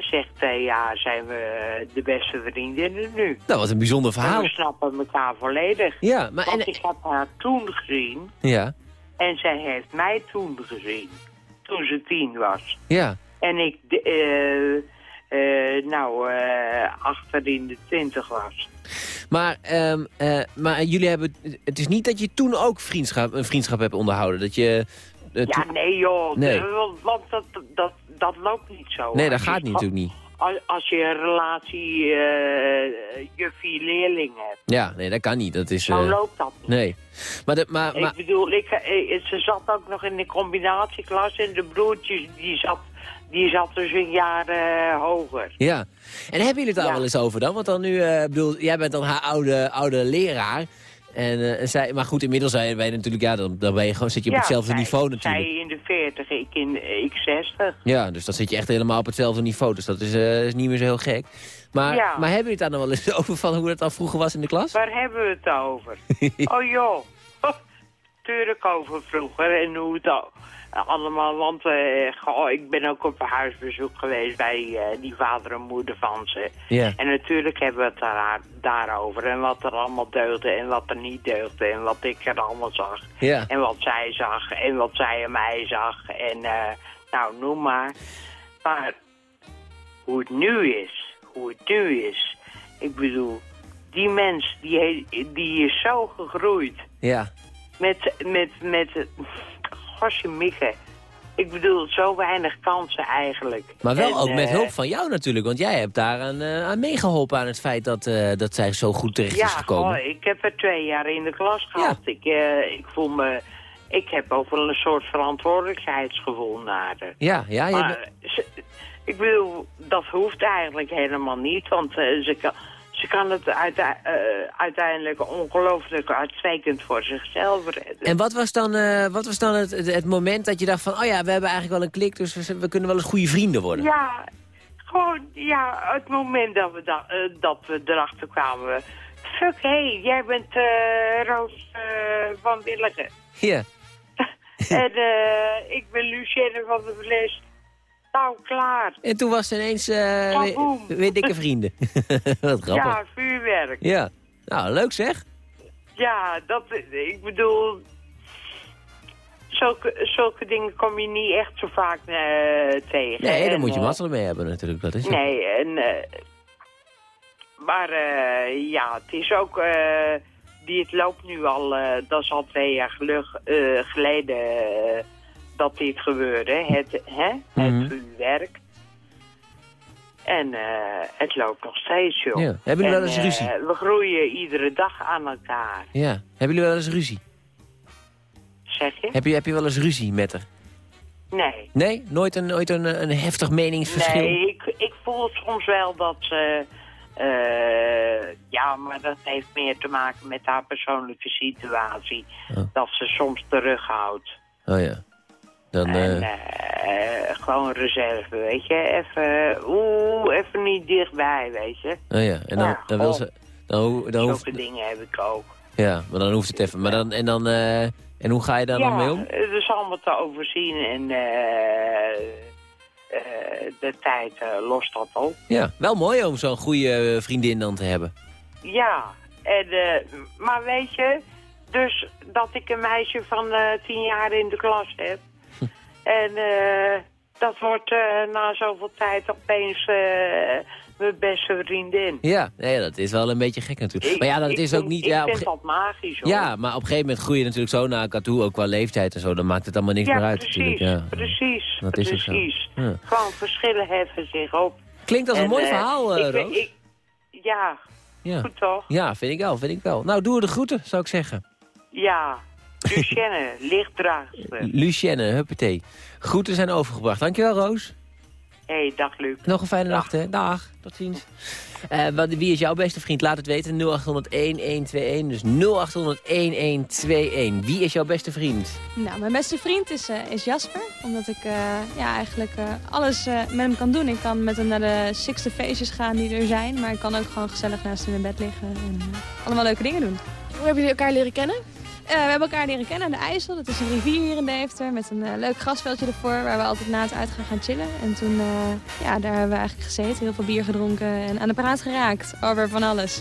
zegt twee jaar zijn we de beste vriendinnen nu. Dat was een bijzonder En verhaal. we snappen elkaar volledig. Ja, maar... Want En, ik heb haar toen gezien ja, en zij heeft mij toen gezien. Toen ze tien was. ja. En ik, eh, eh, nou, eh achter in de twintig was. Maar, ehm, eh, maar jullie hebben... Het is niet dat je toen ook vriendschap, een vriendschap hebt onderhouden. Dat je... eh, ja, nee joh, Nee. want dat, dat, dat loopt niet zo. Nee, dat je- gaat natuurlijk niet. Als, je een relatie eh juffie-leerling hebt, Ja, nee, dat kan niet. Dat is... dan eh, loopt dat niet. Nee. Maar, de, maar, maar Ik bedoel, ik, eh, ze zat ook nog in de combinatieklas en de broertjes, die zat, die zat dus een jaar hoger. Ja. En hebben jullie het daar Ja. wel eens over dan? Want dan nu, bedoel, jij bent dan haar oude, oude leraar. En, eh, zij, maar goed, inmiddels zijn wij natuurlijk, ja, dan, dan ben je gewoon, zit je op Ja, hetzelfde zij- niveau natuurlijk. Zij in de 40, ik in ik 60. Ja, dus dan zit je echt helemaal op hetzelfde niveau. Dus dat is, eh, is niet meer zo heel gek. Maar, Ja. maar hebben jullie het daar dan wel eens over van hoe dat dan vroeger was in de klas? Waar hebben we het over? oh joh, tuurlijk over vroeger en hoe het al, allemaal, want eh, goh, ik ben ook op een huisbezoek geweest bij eh, die vader en moeder van ze. En natuurlijk hebben we het daar, daarover en wat er allemaal deugde en wat er niet deugde en wat ik er allemaal zag. En wat zij zag en wat zij aan mij zag en eh, nou noem maar. Maar hoe het nu is, hoe het nu is, ik bedoel, die mens die, die is zo gegroeid Ja. met, met, met, gosje mikke. Ik bedoel, zo weinig kansen eigenlijk. Maar wel En, ook met eh, hulp van jou natuurlijk. Want jij hebt daar aan, eh, aan meegeholpen aan het feit dat, eh, dat zij zo goed terecht Ja, is gekomen. goh, ik heb er twee jaar in de klas gehad. Ik, ik voel me... Ik heb ook wel een soort verantwoordelijkheidsgevoel naar. Ja, ja. je Maar ze- ik bedoel, dat hoeft eigenlijk helemaal niet, want ze, kan, ze kan het eh, uiteindelijk ongelooflijk uitstekend voor zichzelf redden. En wat was dan, eh, wat was dan het, het, moment dat je dacht van... oh ja, we hebben eigenlijk wel een klik, dus we, we kunnen wel eens goede vrienden worden? Ja, gewoon, ja, het moment dat we, da- eh, dat we erachter kwamen. Fuck, hé, hey, jij bent eh, Roos van Willigen. Ja. en eh, ik ben Lucienne van der Vlees. Klaar. En toen was ze ineens eh, weer, weer dikke vrienden. wat grappig. Ja, vuurwerk. Ja. Nou, leuk zeg. Ja, dat, ik bedoel... Zulke, zulke dingen kom je niet echt zo vaak eh, tegen. Nee, daar En, moet je eh, mazzel mee hebben natuurlijk. Dat is. Nee, en... maar ja, het is ook... die, het loopt nu al... dat is al twee jaar gelug, geleden dat dit gebeurde. Het, hè? Mhm. het vuurwerk. En eh, het loopt nog steeds, joh. Ja. Hebben jullie wel En, eens ruzie? eh, we groeien iedere dag aan elkaar. Ja. Hebben jullie wel eens ruzie? Zeg je? Heb je, heb je wel eens ruzie met haar? Nee. Nee? Nooit een, nooit een, een heftig meningsverschil? Nee, ik, ik voel soms wel dat ze... eh, ja, maar dat heeft meer te maken met haar persoonlijke situatie. Oh. Dat ze soms terughoudt. Oh ja. Dan, En eh, eh, gewoon reserve, weet je. Even, oeh, even niet dichtbij, weet je. oh ja. En dan, Ja, dan wil oh. ze... Dan, dan hoeft, Zulke dingen heb ik ook. ja, maar dan hoeft het even. Maar dan, en dan, eh, En hoe ga je daar ja, dan mee om? het is allemaal te overzien en de tijd lost dat op. Ja, wel mooi om zo'n goede vriendin dan te hebben. Ja, en, maar weet je, dus dat ik een meisje van tien jaar in de klas heb. En eh, dat wordt eh, na zoveel tijd opeens eh, mijn beste vriendin. Ja, nee, dat is wel een beetje gek natuurlijk. Ik- maar ja, dat is vind- ook niet... Ik Ja, vind dat magisch hoor. ja, maar op een gegeven moment groei je natuurlijk zo naar elkaar toe, ook qua leeftijd en zo. Dan maakt het allemaal niks Ja, meer uit precies, natuurlijk. Ja. precies, Dat is ook zo. precies. Ja. Gewoon verschillen heffen zich op. Klinkt als een En, mooi verhaal, ik ben- Roos. ik- ja, Ja. goed toch? ja, vind ik wel, vind ik wel. Nou, doe er de groeten, zou ik zeggen. Ja, Lucienne, lichtdraagster. Lucienne, huppatee. Groeten zijn overgebracht. Dankjewel, Roos. Hé, hey, dag Luc. Nog een fijne nacht, hè. Dag. Tot ziens. Eh, wat, wie is jouw beste vriend? Laat het weten. 0800-1121. Dus 0800-1121. Wie is jouw beste vriend? Nou, mijn beste vriend is, eh, is Jasper. Omdat ik eh, ja, eigenlijk eh, alles eh, met hem kan doen. Ik kan met hem naar de sixte feestjes gaan die er zijn. Maar ik kan ook gewoon gezellig naast hem in bed liggen. En allemaal leuke dingen doen. Hoe hebben jullie elkaar leren kennen? Eh, we hebben elkaar leren kennen aan de IJssel. Dat is een rivier hier in Deventer met een eh, leuk grasveldje ervoor... waar we altijd na het uitgaan gaan chillen. En toen, eh, ja, daar hebben we eigenlijk gezeten, heel veel bier gedronken... en aan de praat geraakt over van alles.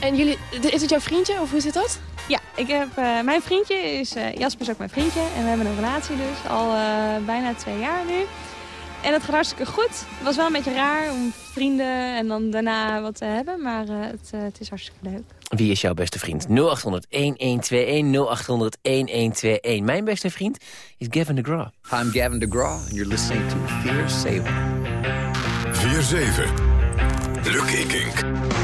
En jullie, is het jouw vriendje of hoe zit dat? Ja, ik heb, mijn vriendje is... eh, Jasper is ook mijn vriendje en we hebben een relatie dus al bijna twee jaar nu. En het gaat hartstikke goed. Het was wel een beetje raar om vrienden en dan daarna wat te hebben, maar het, het is hartstikke leuk. Wie is jouw beste vriend? 0800-1121. 0800-1121. Mijn beste vriend is Gavin DeGraw. I'm Gavin DeGraw and you're listening to Fear Saver. 4-7. Luc Ikink.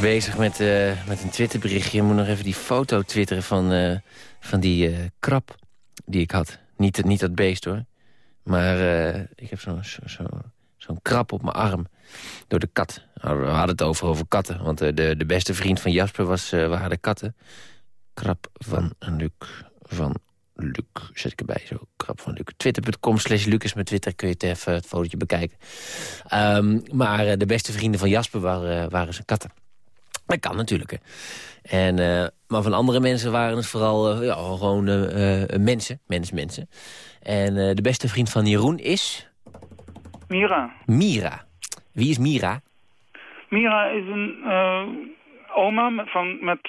Bezig met, eh, met een Twitterberichtje. Ik moet nog even die foto twitteren van, eh, van die eh, krab die ik had. Niet, niet dat beest hoor. Maar ik heb zo'n zo, zo, zo'n krab op mijn arm. Door de kat. Nou, we hadden het over, over katten. Want de, de beste vriend van Jasper was, waren de katten. Krab van Luc. Van Luc. Zet ik erbij zo. Krab van Luc. Twitter.com slash Luc is mijn Twitter. Kun je het even het fotootje bekijken. Ehm, maar de beste vrienden van Jasper waren, waren zijn katten. Dat kan natuurlijk. Hè. En, eh, maar van andere mensen waren het vooral eh, ja, gewoon eh, mensen. Mens, mensen. En de beste vriend van Jeroen is... Mira. Mira. Wie is Mira? Mira is een oma met, van, met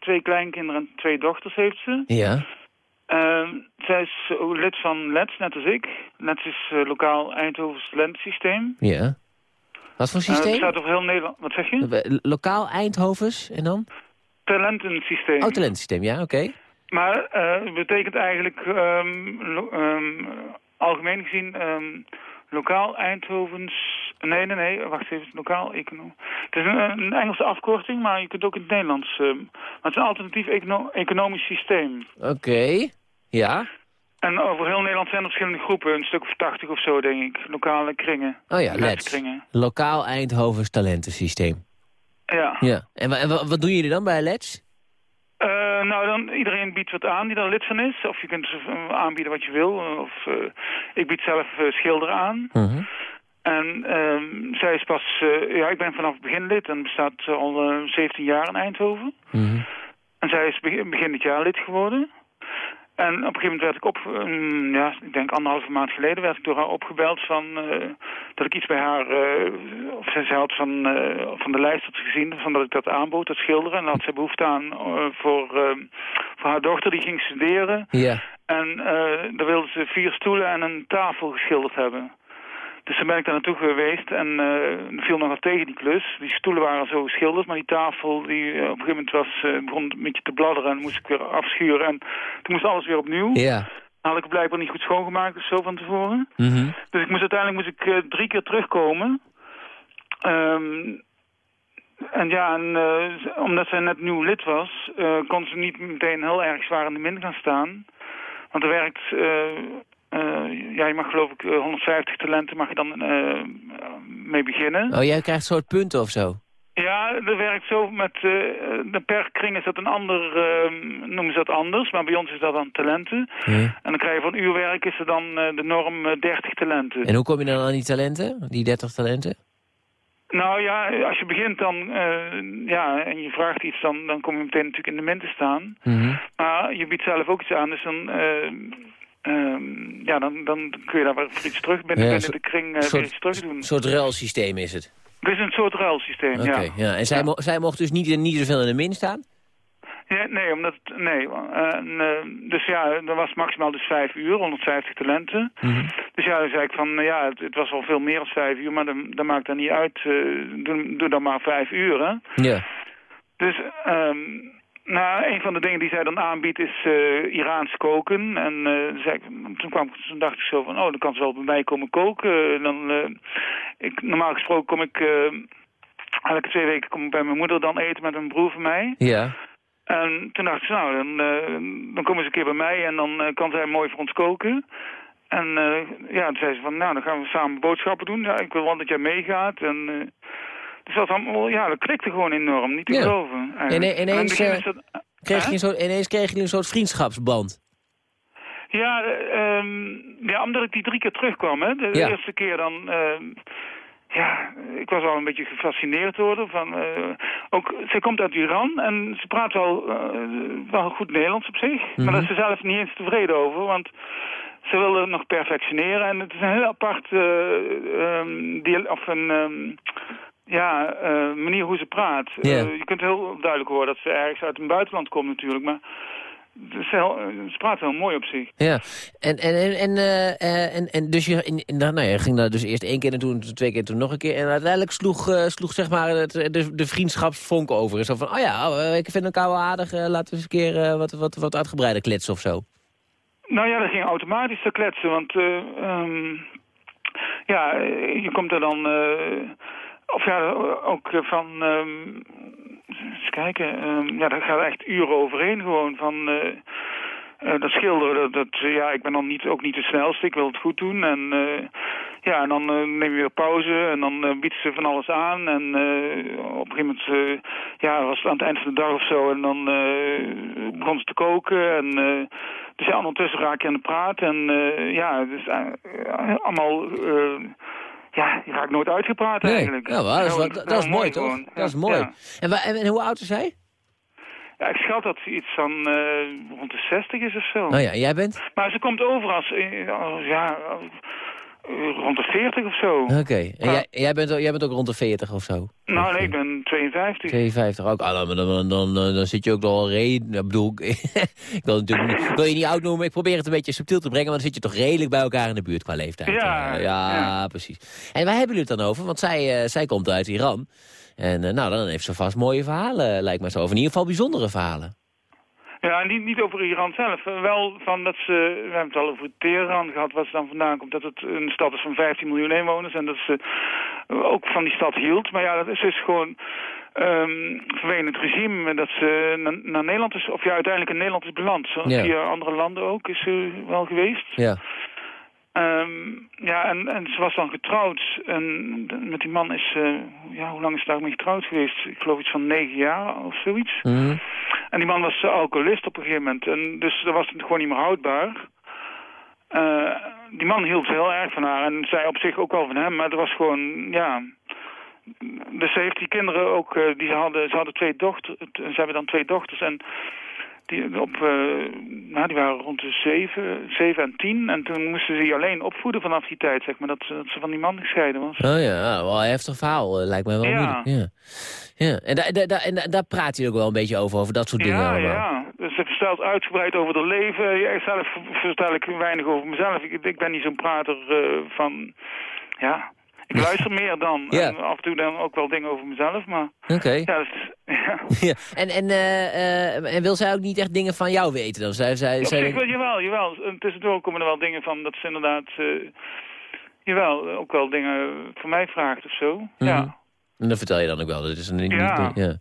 twee kleinkinderen en twee dochters heeft ze. Ja. Zij is lid van LEDS, net als ik. LEDS is lokaal Eindhovens talentensysteem. Ja. Wat voor Eh, het systeem? bestaat over heel Nederland. Wat zeg je? Eh, Lokaal Eindhovens en dan? Talentensysteem. Oh, talentensysteem, ja, oké. Maar eh, het betekent eigenlijk ehm, algemeen gezien ehm, lokaal Eindhovens... Nee, nee, nee, wacht even. Lokaal econom. Het is een, een Engelse afkorting, maar je kunt ook in het Nederlands... maar het is een alternatief econo- economisch systeem. Oké. Ja. En over heel Nederland zijn er verschillende groepen. Een stuk of tachtig of zo, denk ik. Lokale kringen. Oh ja. Leskringen. Lokaal Eindhovens talentensysteem. Ja. Ja. En, wa- en wa- wat doen jullie dan bij LEDS? Eh, nou, dan, iedereen biedt wat aan die daar lid van is. Of je kunt eh, aanbieden wat je wil. Of, eh, ik bied zelf schilder aan. Mhm. En ehm, zij is pas... ja, ik ben vanaf het begin lid en bestaat al eh, 17 jaar in Eindhoven. Mhm. En zij is begin, begin dit jaar lid geworden. En op een gegeven moment werd ik op, mm, ja, ik denk anderhalve maand geleden, werd ik door haar opgebeld van eh, dat ik iets bij haar, eh, of zij, zij had van, eh, van de lijst had ze gezien, van dat ik dat aanbood, dat schilderen. En daar had zij behoefte aan voor, voor haar dochter, die ging studeren. Ja. En eh daar wilde ze vier stoelen en een tafel geschilderd hebben. Dus toen ben ik daar naartoe geweest en er viel nog wat tegen die klus. Die stoelen waren zo geschilderd, maar die tafel die eh, op een gegeven moment was, eh, begon een beetje te bladderen en moest ik weer afschuren. En toen moest alles weer opnieuw. Ja. Had ik blijkbaar niet goed schoongemaakt of zo van tevoren. Mhm. Dus ik moest uiteindelijk moest ik, drie keer terugkomen. Ehm, en ja, en, omdat zij net nieuw lid was, kon ze niet meteen heel erg zwaar in de min gaan staan. Want er werkt, eh, ja, je mag geloof ik eh, 150 talenten mag je dan eh, mee beginnen. Oh, jij krijgt soort punten of zo? Ja, er werkt zo met, eh, de per kring is dat een ander, eh, noemen ze dat anders, maar bij ons is dat dan talenten. Ja. En dan krijg je van uurwerk is er dan eh, de norm eh, 30 talenten. En hoe kom je dan aan die talenten? Die 30 talenten? Nou ja, als je begint dan, eh, ja, en je vraagt iets, dan, dan kom je meteen natuurlijk in de min te staan. Mhm. Maar je biedt zelf ook iets aan, dus dan, eh, ehm, ja, dan, dan kun je daar voor iets terug binnen, Ja, binnen de kring eh, soort- weer iets terug doen. Een soort ruilsysteem is het. Het is een soort ruilsysteem, ja. ja. En zij, mo- zij mocht dus niet, niet zoveel in de min staan? Ja, nee, omdat, nee. eh, eh, dus ja, er was maximaal dus vijf uur, 150 talenten. Dus ja, dan zei ik van, nou ja, het, het was al veel meer dan vijf uur, maar dan, dat maakt dan niet uit. doe, doe dan maar vijf uur, hè. Ja. Dus, ehm nou, een van de dingen die zij dan aanbiedt is eh, Iraans koken. En eh, zei, toen, kwam, toen dacht ik zo van, oh, dan kan ze wel bij mij komen koken. En dan, eh, ik, normaal gesproken kom ik, eh, elke twee weken kom ik bij mijn moeder dan eten met een broer van mij. Ja. En toen dacht ik, nou, dan, eh, dan komen ze een keer bij mij en dan eh, kan zij mooi voor ons koken. En eh, ja, toen zei ze van, nou, dan gaan we samen boodschappen doen. Ja, ik wil wel dat jij meegaat. En, eh, dus dat, allemaal, ja, dat klikte gewoon enorm, niet te Ja. geloven. En, ineens, eh, dat- kreeg je een soort, ineens kregen jullie een soort vriendschapsband. Ja, ehm, ja, omdat ik die drie keer terugkwam, hè. De Ja. eerste keer dan... ehm, ja, ik was wel een beetje gefascineerd door haar. Van, eh, ook, zij komt uit Iran en ze praat wel, eh, wel goed Nederlands op zich. Maar Mhm. daar is ze zelf niet eens tevreden over, want ze wilde het nog perfectioneren. En het is een heel apart eh, ehm, dial- of een... ja, eh, manier hoe ze praat. Ja. Eh, je kunt heel duidelijk horen dat ze ergens uit een buitenland komt natuurlijk, maar het ze praat heel mooi op zich. Ja, en, en, en, en, eh, eh, en, en dus je, in, in- nou, nou, je ging daar dus eerst één keer en toen twee keer en toen nog een keer. En uiteindelijk sloeg, eh, sloeg zeg maar het, de, de vriendschapsvonk over. En Zo van, oh ja, oh, ik vind elkaar wel aardig, eh, laten we eens een keer eh, wat, wat, wat uitgebreider kletsen of zo. Nou ja, dat ging automatisch te kletsen, want eh, ehm, ja, eh, je komt er dan eh, of ja, ook eh, van... ehm, eens kijken. ehm, ja, daar gaat echt uren overheen gewoon. Van, eh, dat schilderen, dat, ja, ik ben dan niet, ook niet de snelste. Ik wil het goed doen. En eh, ja, en dan neem je weer pauze. En dan uh, biedt ze van alles aan. En op een gegeven moment, ja, was het aan het eind van de dag of zo. En dan begon ze te koken. En dus ja, ondertussen raak je aan de praat. En ja, dus eh, allemaal... ja, je raakt nooit uitgepraat Nee. eigenlijk. Ja, maar dat is, Heel- wel- dat, dat is heel mooi, toch? gewoon. Dat is mooi. ja. En, en, en hoe oud is hij? Ja, ik schat dat ze iets van eh, rond de 60 is of zo. Nou ja, jij bent? Maar ze komt over als, eh, ja, rond de 40 of zo. Oké. En jij, jij, bent, ook- jij bent ook rond de 40 of zo? Nou, nee, ik ben 52. 52 ook. Ah, dan, dan, dan, dan, zit je ook al redelijk... Ik bedoel, ik wil, natuurlijk, wil je niet oud noemen. Ik probeer het een beetje subtiel te brengen. Maar dan zit je toch redelijk bij elkaar in de buurt qua leeftijd. Ja, Eh, ja, precies. En waar hebben jullie het dan over? Want zij, eh, zij komt uit Iran. En eh, nou, dan heeft ze vast mooie verhalen, lijkt me zo. Of in ieder geval bijzondere verhalen. Ja, niet, niet over Iran zelf. Eh, Wel van dat ze, we hebben het al over Teheran gehad, wat ze dan vandaan komt. Dat het een stad is van 15 miljoen inwoners en dat ze ook van die stad hield. Maar ja, dat is dus gewoon ehm vanwege het regime dat ze na- naar Nederland is, of ja, uiteindelijk in Nederland is beland. Zo, Ja. Via andere landen ook is ze wel geweest. Ja. Ehm, ja, en, en ze was dan getrouwd. En met die man is, eh, ja, hoe lang is ze daarmee getrouwd geweest? Ik geloof iets van negen jaar of zoiets. Mhm. En die man was eh, alcoholist op een gegeven moment. En dus dat was het gewoon niet meer houdbaar. Eh, die man hield heel erg van haar. En zij op zich ook wel van hem. Maar het was gewoon, ja... Dus ze heeft die kinderen ook... die ze, hadden, ze hadden twee dochters. Ze hebben dan twee dochters. En die, op, eh, nou, die waren rond de zeven, zeven en tien. En toen moesten ze die alleen opvoeden vanaf die tijd, zeg maar. Dat, ze- dat ze van die man gescheiden was. Oh ja, wel een heftig verhaal. eh, lijkt mij wel Ja. moeilijk. Ja. ja. En, daar daar- en daar- daar praat je ook wel een beetje over, over dat soort dingen Ja, allemaal. ja. Dus ze vertelt uitgebreid over haar leven. Ja, zelf vertel ik weinig over mezelf. Ik, ik ben niet zo'n prater eh, van... Ja, ik luister meer dan. Ja. En af en toe dan ook wel dingen over mezelf, maar... Oké. Ja, dus, ja. Ja. En, en, eh, eh, en wil zij ook niet echt dingen van jou weten dan? Zij, zij, zij zich wel, jawel, jawel. En tussendoor komen er wel dingen van dat ze inderdaad... eh, jawel, ook wel dingen voor mij vraagt of zo. Ja. Mhm. En dat vertel je dan ook wel. Dat is een, niet, Ja. ja.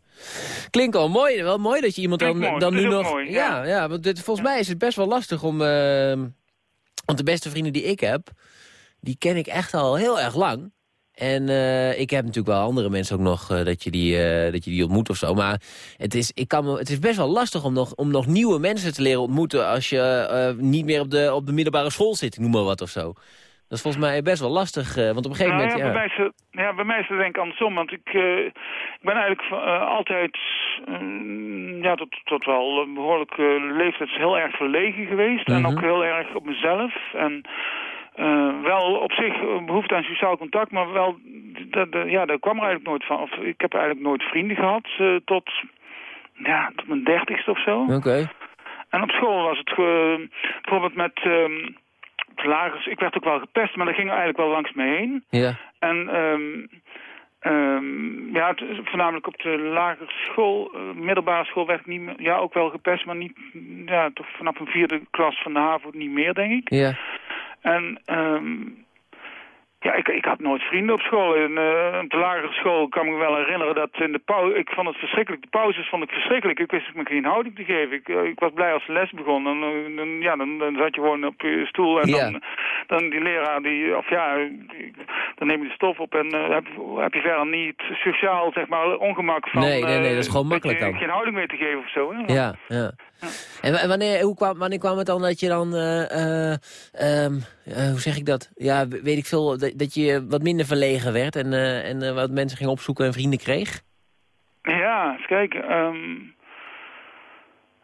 Klinkt al mooi. Wel mooi dat je iemand dan, mooi. dan nu nog... mooi, ja, ja. want dit, volgens mij is het best wel lastig om... eh, want de beste vrienden die ik heb, die ken ik echt al heel erg lang. En eh, ik heb natuurlijk wel andere mensen ook nog eh, dat, je die, eh, dat je die ontmoet of zo. Maar het is, ik kan me, het is best wel lastig om nog, om nog nieuwe mensen te leren ontmoeten... als je niet meer op de, op de middelbare school zit, noem maar wat of zo. Dat is volgens mij best wel lastig, want op een gegeven Nou moment... ja, bij mij is het, ja, bij mij is het denk ik andersom. Want ik, ik ben eigenlijk altijd mm, ja, tot, tot wel een behoorlijke leeftijd heel erg verlegen geweest. En Mhm. ook heel erg op mezelf. En eh, wel op zich een behoefte aan sociaal contact, maar wel, dat, dat- ja, daar kwam er eigenlijk nooit van. Of, ik heb eigenlijk nooit vrienden gehad eh, tot, ja, tot mijn dertigste of zo. Oké. En op school was het ge- bijvoorbeeld met de lagers. Ik werd ook wel gepest, maar dat ging eigenlijk wel langs me heen. Ja. En ehm, ja, het, voornamelijk op de lagere school, eh, middelbare school werd ik niet meer, ja, ook wel gepest, maar niet, ja, toch vanaf een vierde klas van de HAVO niet meer, denk ik. Ja. En ehm, ja, ik, ik had nooit vrienden op school. En, eh, op de lagere school kan ik me wel herinneren dat in de pauze... Ik vond het verschrikkelijk. De pauzes vond ik verschrikkelijk. Ik wist me geen houding te geven. Ik, eh, ik was blij als de les begon. Dan, eh, dan, ja, dan, dan zat je gewoon op je stoel en dan, dan die leraar die... Of ja, die- dan neem je de stof op en heb, heb je verder niet sociaal, zeg maar, ongemak van... Nee, nee, nee, dat is gewoon makkelijk je dan. geen houding meer te geven of zo. Hè? Ja, ja. En wa- wanneer, hoe kwam, wanneer kwam het dan dat je dan, eh, eh, ehm, eh, hoe zeg ik dat? Ja, we- weet ik veel, dat, dat je wat minder verlegen werd en, en wat mensen ging opzoeken en vrienden kreeg? Ja, eens kijken. ehm,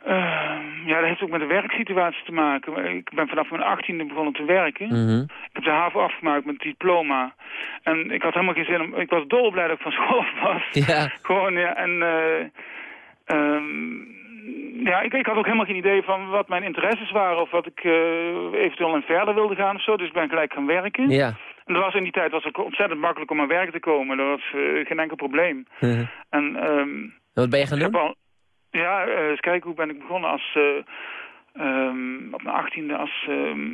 ehm, ja, dat heeft ook met de werksituatie te maken. Ik ben vanaf mijn achttiende begonnen te werken. Mhm. Ik heb de HAVO afgemaakt met diploma. En ik had helemaal geen zin om... Ik was dolblij dat ik van school was. Ja. Gewoon, ja, en... ja, ik, ik had ook helemaal geen idee van wat mijn interesses waren... of wat ik eh, eventueel in verder wilde gaan of zo. Dus ik ben gelijk gaan werken. Ja. En dat was in die tijd was het ontzettend makkelijk om aan werk te komen. Dat was eh, geen enkel probleem. Mhm. En... ehm, Wat ben je gaan doen? al- ja, eh, eens kijken hoe ben ik begonnen als... eh, ehm, op mijn achttiende als ehm,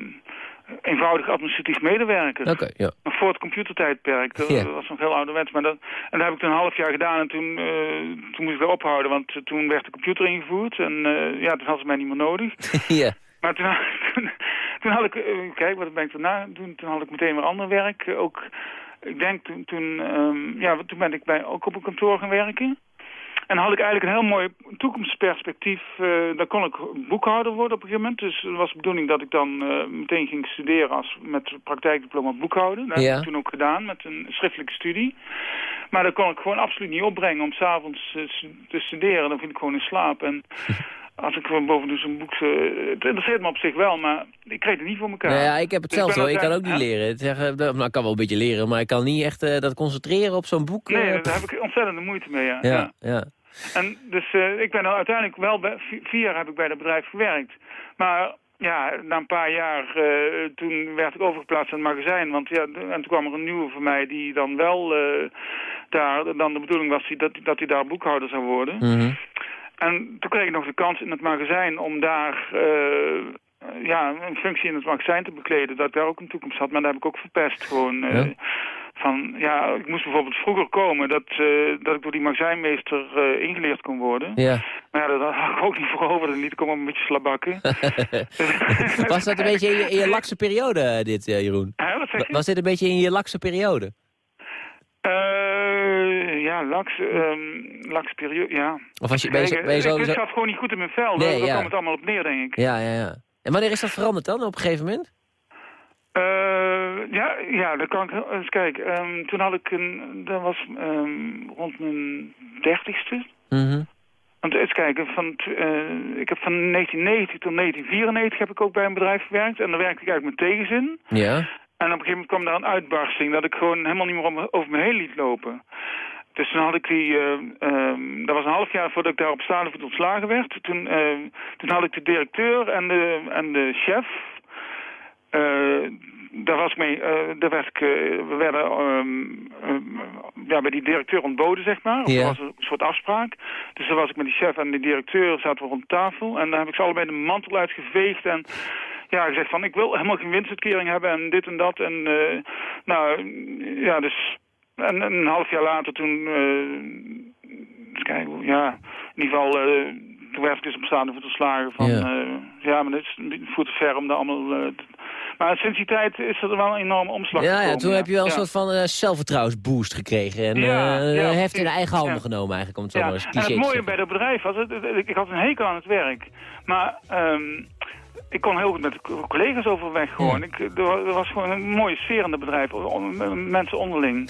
eenvoudig administratief medewerker. Oké, ja. Voor het computertijdperk. Dat, was nog heel ouderwets. Maar dat, en dat heb ik toen een half jaar gedaan en toen, eh, toen moest ik weer ophouden. Want toen werd de computer ingevoerd en eh, ja, toen hadden ze mij niet meer nodig. ja. Maar toen, toen, toen had ik, eh, kijk, wat ben ik daarna? Toen, toen had ik meteen weer ander werk. Ook, ik denk toen, toen, ehm, ja, toen ben ik bij, ook op een kantoor gaan werken. En dan had ik eigenlijk een heel mooi toekomstperspectief. eh dan kon ik boekhouder worden op een gegeven moment. Dus het was de bedoeling dat ik dan eh, meteen ging studeren als, met praktijkdiploma boekhouden. Dat Ja. heb ik toen ook gedaan met een schriftelijke studie. Maar dat kon ik gewoon absoluut niet opbrengen om s'avonds uh, te studeren. Dan viel ik gewoon in slaap. En als ik gewoon bovendien zo'n boek... het interesseert me op zich wel, maar ik kreeg het niet voor elkaar. Nou ja, ik heb het Dus zelf zo. Ik kan ook niet leren. Nou, ik kan wel een beetje leren, maar ik kan niet echt dat concentreren op zo'n boek. Nee, daar heb ik ontzettende moeite mee, ja. ja, ja. En dus eh, ik ben er uiteindelijk wel, bij, vi- vier jaar heb ik bij dat bedrijf gewerkt. Maar ja, na een paar jaar, eh, toen werd ik overgeplaatst aan het magazijn. Want ja, en toen kwam er een nieuwe voor mij die dan wel eh, daar, dan de bedoeling was die, dat, dat hij daar boekhouder zou worden. Mhm. En toen kreeg ik nog de kans in het magazijn om daar ja, een functie in het magazijn te bekleden. Dat ik daar ook een toekomst had, maar dat heb ik ook verpest gewoon. Ja. Van, ja, ik moest bijvoorbeeld vroeger komen dat, eh, dat ik door die magazijnmeester eh, ingeleerd kon worden. Ja. Maar ja, dat had ik ook niet voor over. Dat liet ik een beetje slabakken. Was dat een beetje in je, in je lakse periode, eh, dit, Jeroen? Hè, wat zeg je? Was dit een beetje in je lakse periode? Ja, laks, laks periode, ja. Of was je, ben je, ben je ik sowieso... zat gewoon niet goed in mijn vel. Nee, Daar ja. kwam het allemaal op neer, denk ik. Ja, ja, ja. En wanneer is dat veranderd dan, op een gegeven moment? Eh, ja, ja, dat kan ik eens kijken. Ehm, toen had ik een, dat was ehm, rond mijn dertigste. Mhm. Want eens kijken, van, eh, ik heb van 1990 tot 1994 heb ik ook bij een bedrijf gewerkt. En dan werkte ik eigenlijk met tegenzin. Ja. En op een gegeven moment kwam daar een uitbarsting dat ik gewoon helemaal niet meer om, over me heen liet lopen. Dus toen had ik die, eh, ehm, dat was een half jaar voordat ik daar op staande voet ontslagen werd. Toen, eh, toen had ik de directeur en de, en de chef. Eh, daar was ik mee, eh, daar werd ik, eh, we werden ehm, ehm, ja, bij die directeur ontboden, zeg maar. Ja. er was een soort afspraak. Dus dan was ik met die chef en de directeur, zaten we rond tafel. En daar heb ik ze allebei de mantel uitgeveegd en ja, gezegd van ik wil helemaal geen winstuitkering hebben en dit en dat. En nou, ja, dus... En een half jaar later toen, eens kijken, ja, in ieder geval, werd ik dus op staande voet ontslagen van, Ja. ja, ja maar dat is voet te ver om daar allemaal... eh, te- maar sinds die tijd is er wel een enorme omslag Ja, ja, toen heb je wel een soort van eh, zelfvertrouwensboost gekregen. En eh, heft in precies. eigen handen genomen eigenlijk, om het zo maar eens en het te mooie bij dat bedrijf was, het, het- ik had een hekel aan het werk. Maar ehm, ik kon heel goed met collega's overweg gewoon. Ik, er, wa- was gewoon een mooie sfeer in het bedrijf, mensen onderling.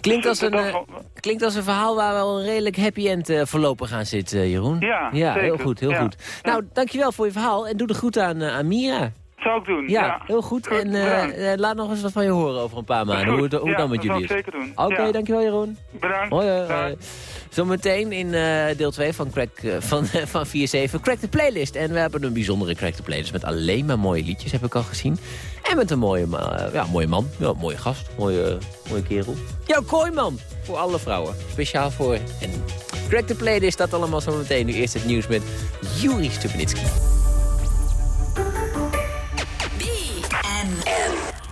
Klinkt Dus als, een, eh, klinkt als een verhaal waar wel een redelijk happy end eh, voorlopig aan zit, eh, Jeroen. Ja, ja heel goed, heel Ja. goed. Nou, dankjewel voor je verhaal en doe de groet aan, aan Mira. Zou ik doen, Ja, ja. heel goed. en eh, eh, laat nog eens wat van je horen over een paar maanden, hoe hoe ja, dan met dat jullie is. ik zeker doen. Oké, Ja. dankjewel Jeroen. Bedankt. Hoi, hoi. Zometeen in eh, deel 2 van, Crack, van, van 4-7 Crack the Playlist. En we hebben een bijzondere Crack the Playlist met alleen maar mooie liedjes, heb ik al gezien. En met een mooie, ja, mooie man, ja, mooie gast, mooie, mooie kerel. Jouw Kooiman, voor alle vrouwen. Speciaal voor en Crack the Playlist, dat allemaal zometeen. Nu eerst het nieuws met Juri Stubenitski. M.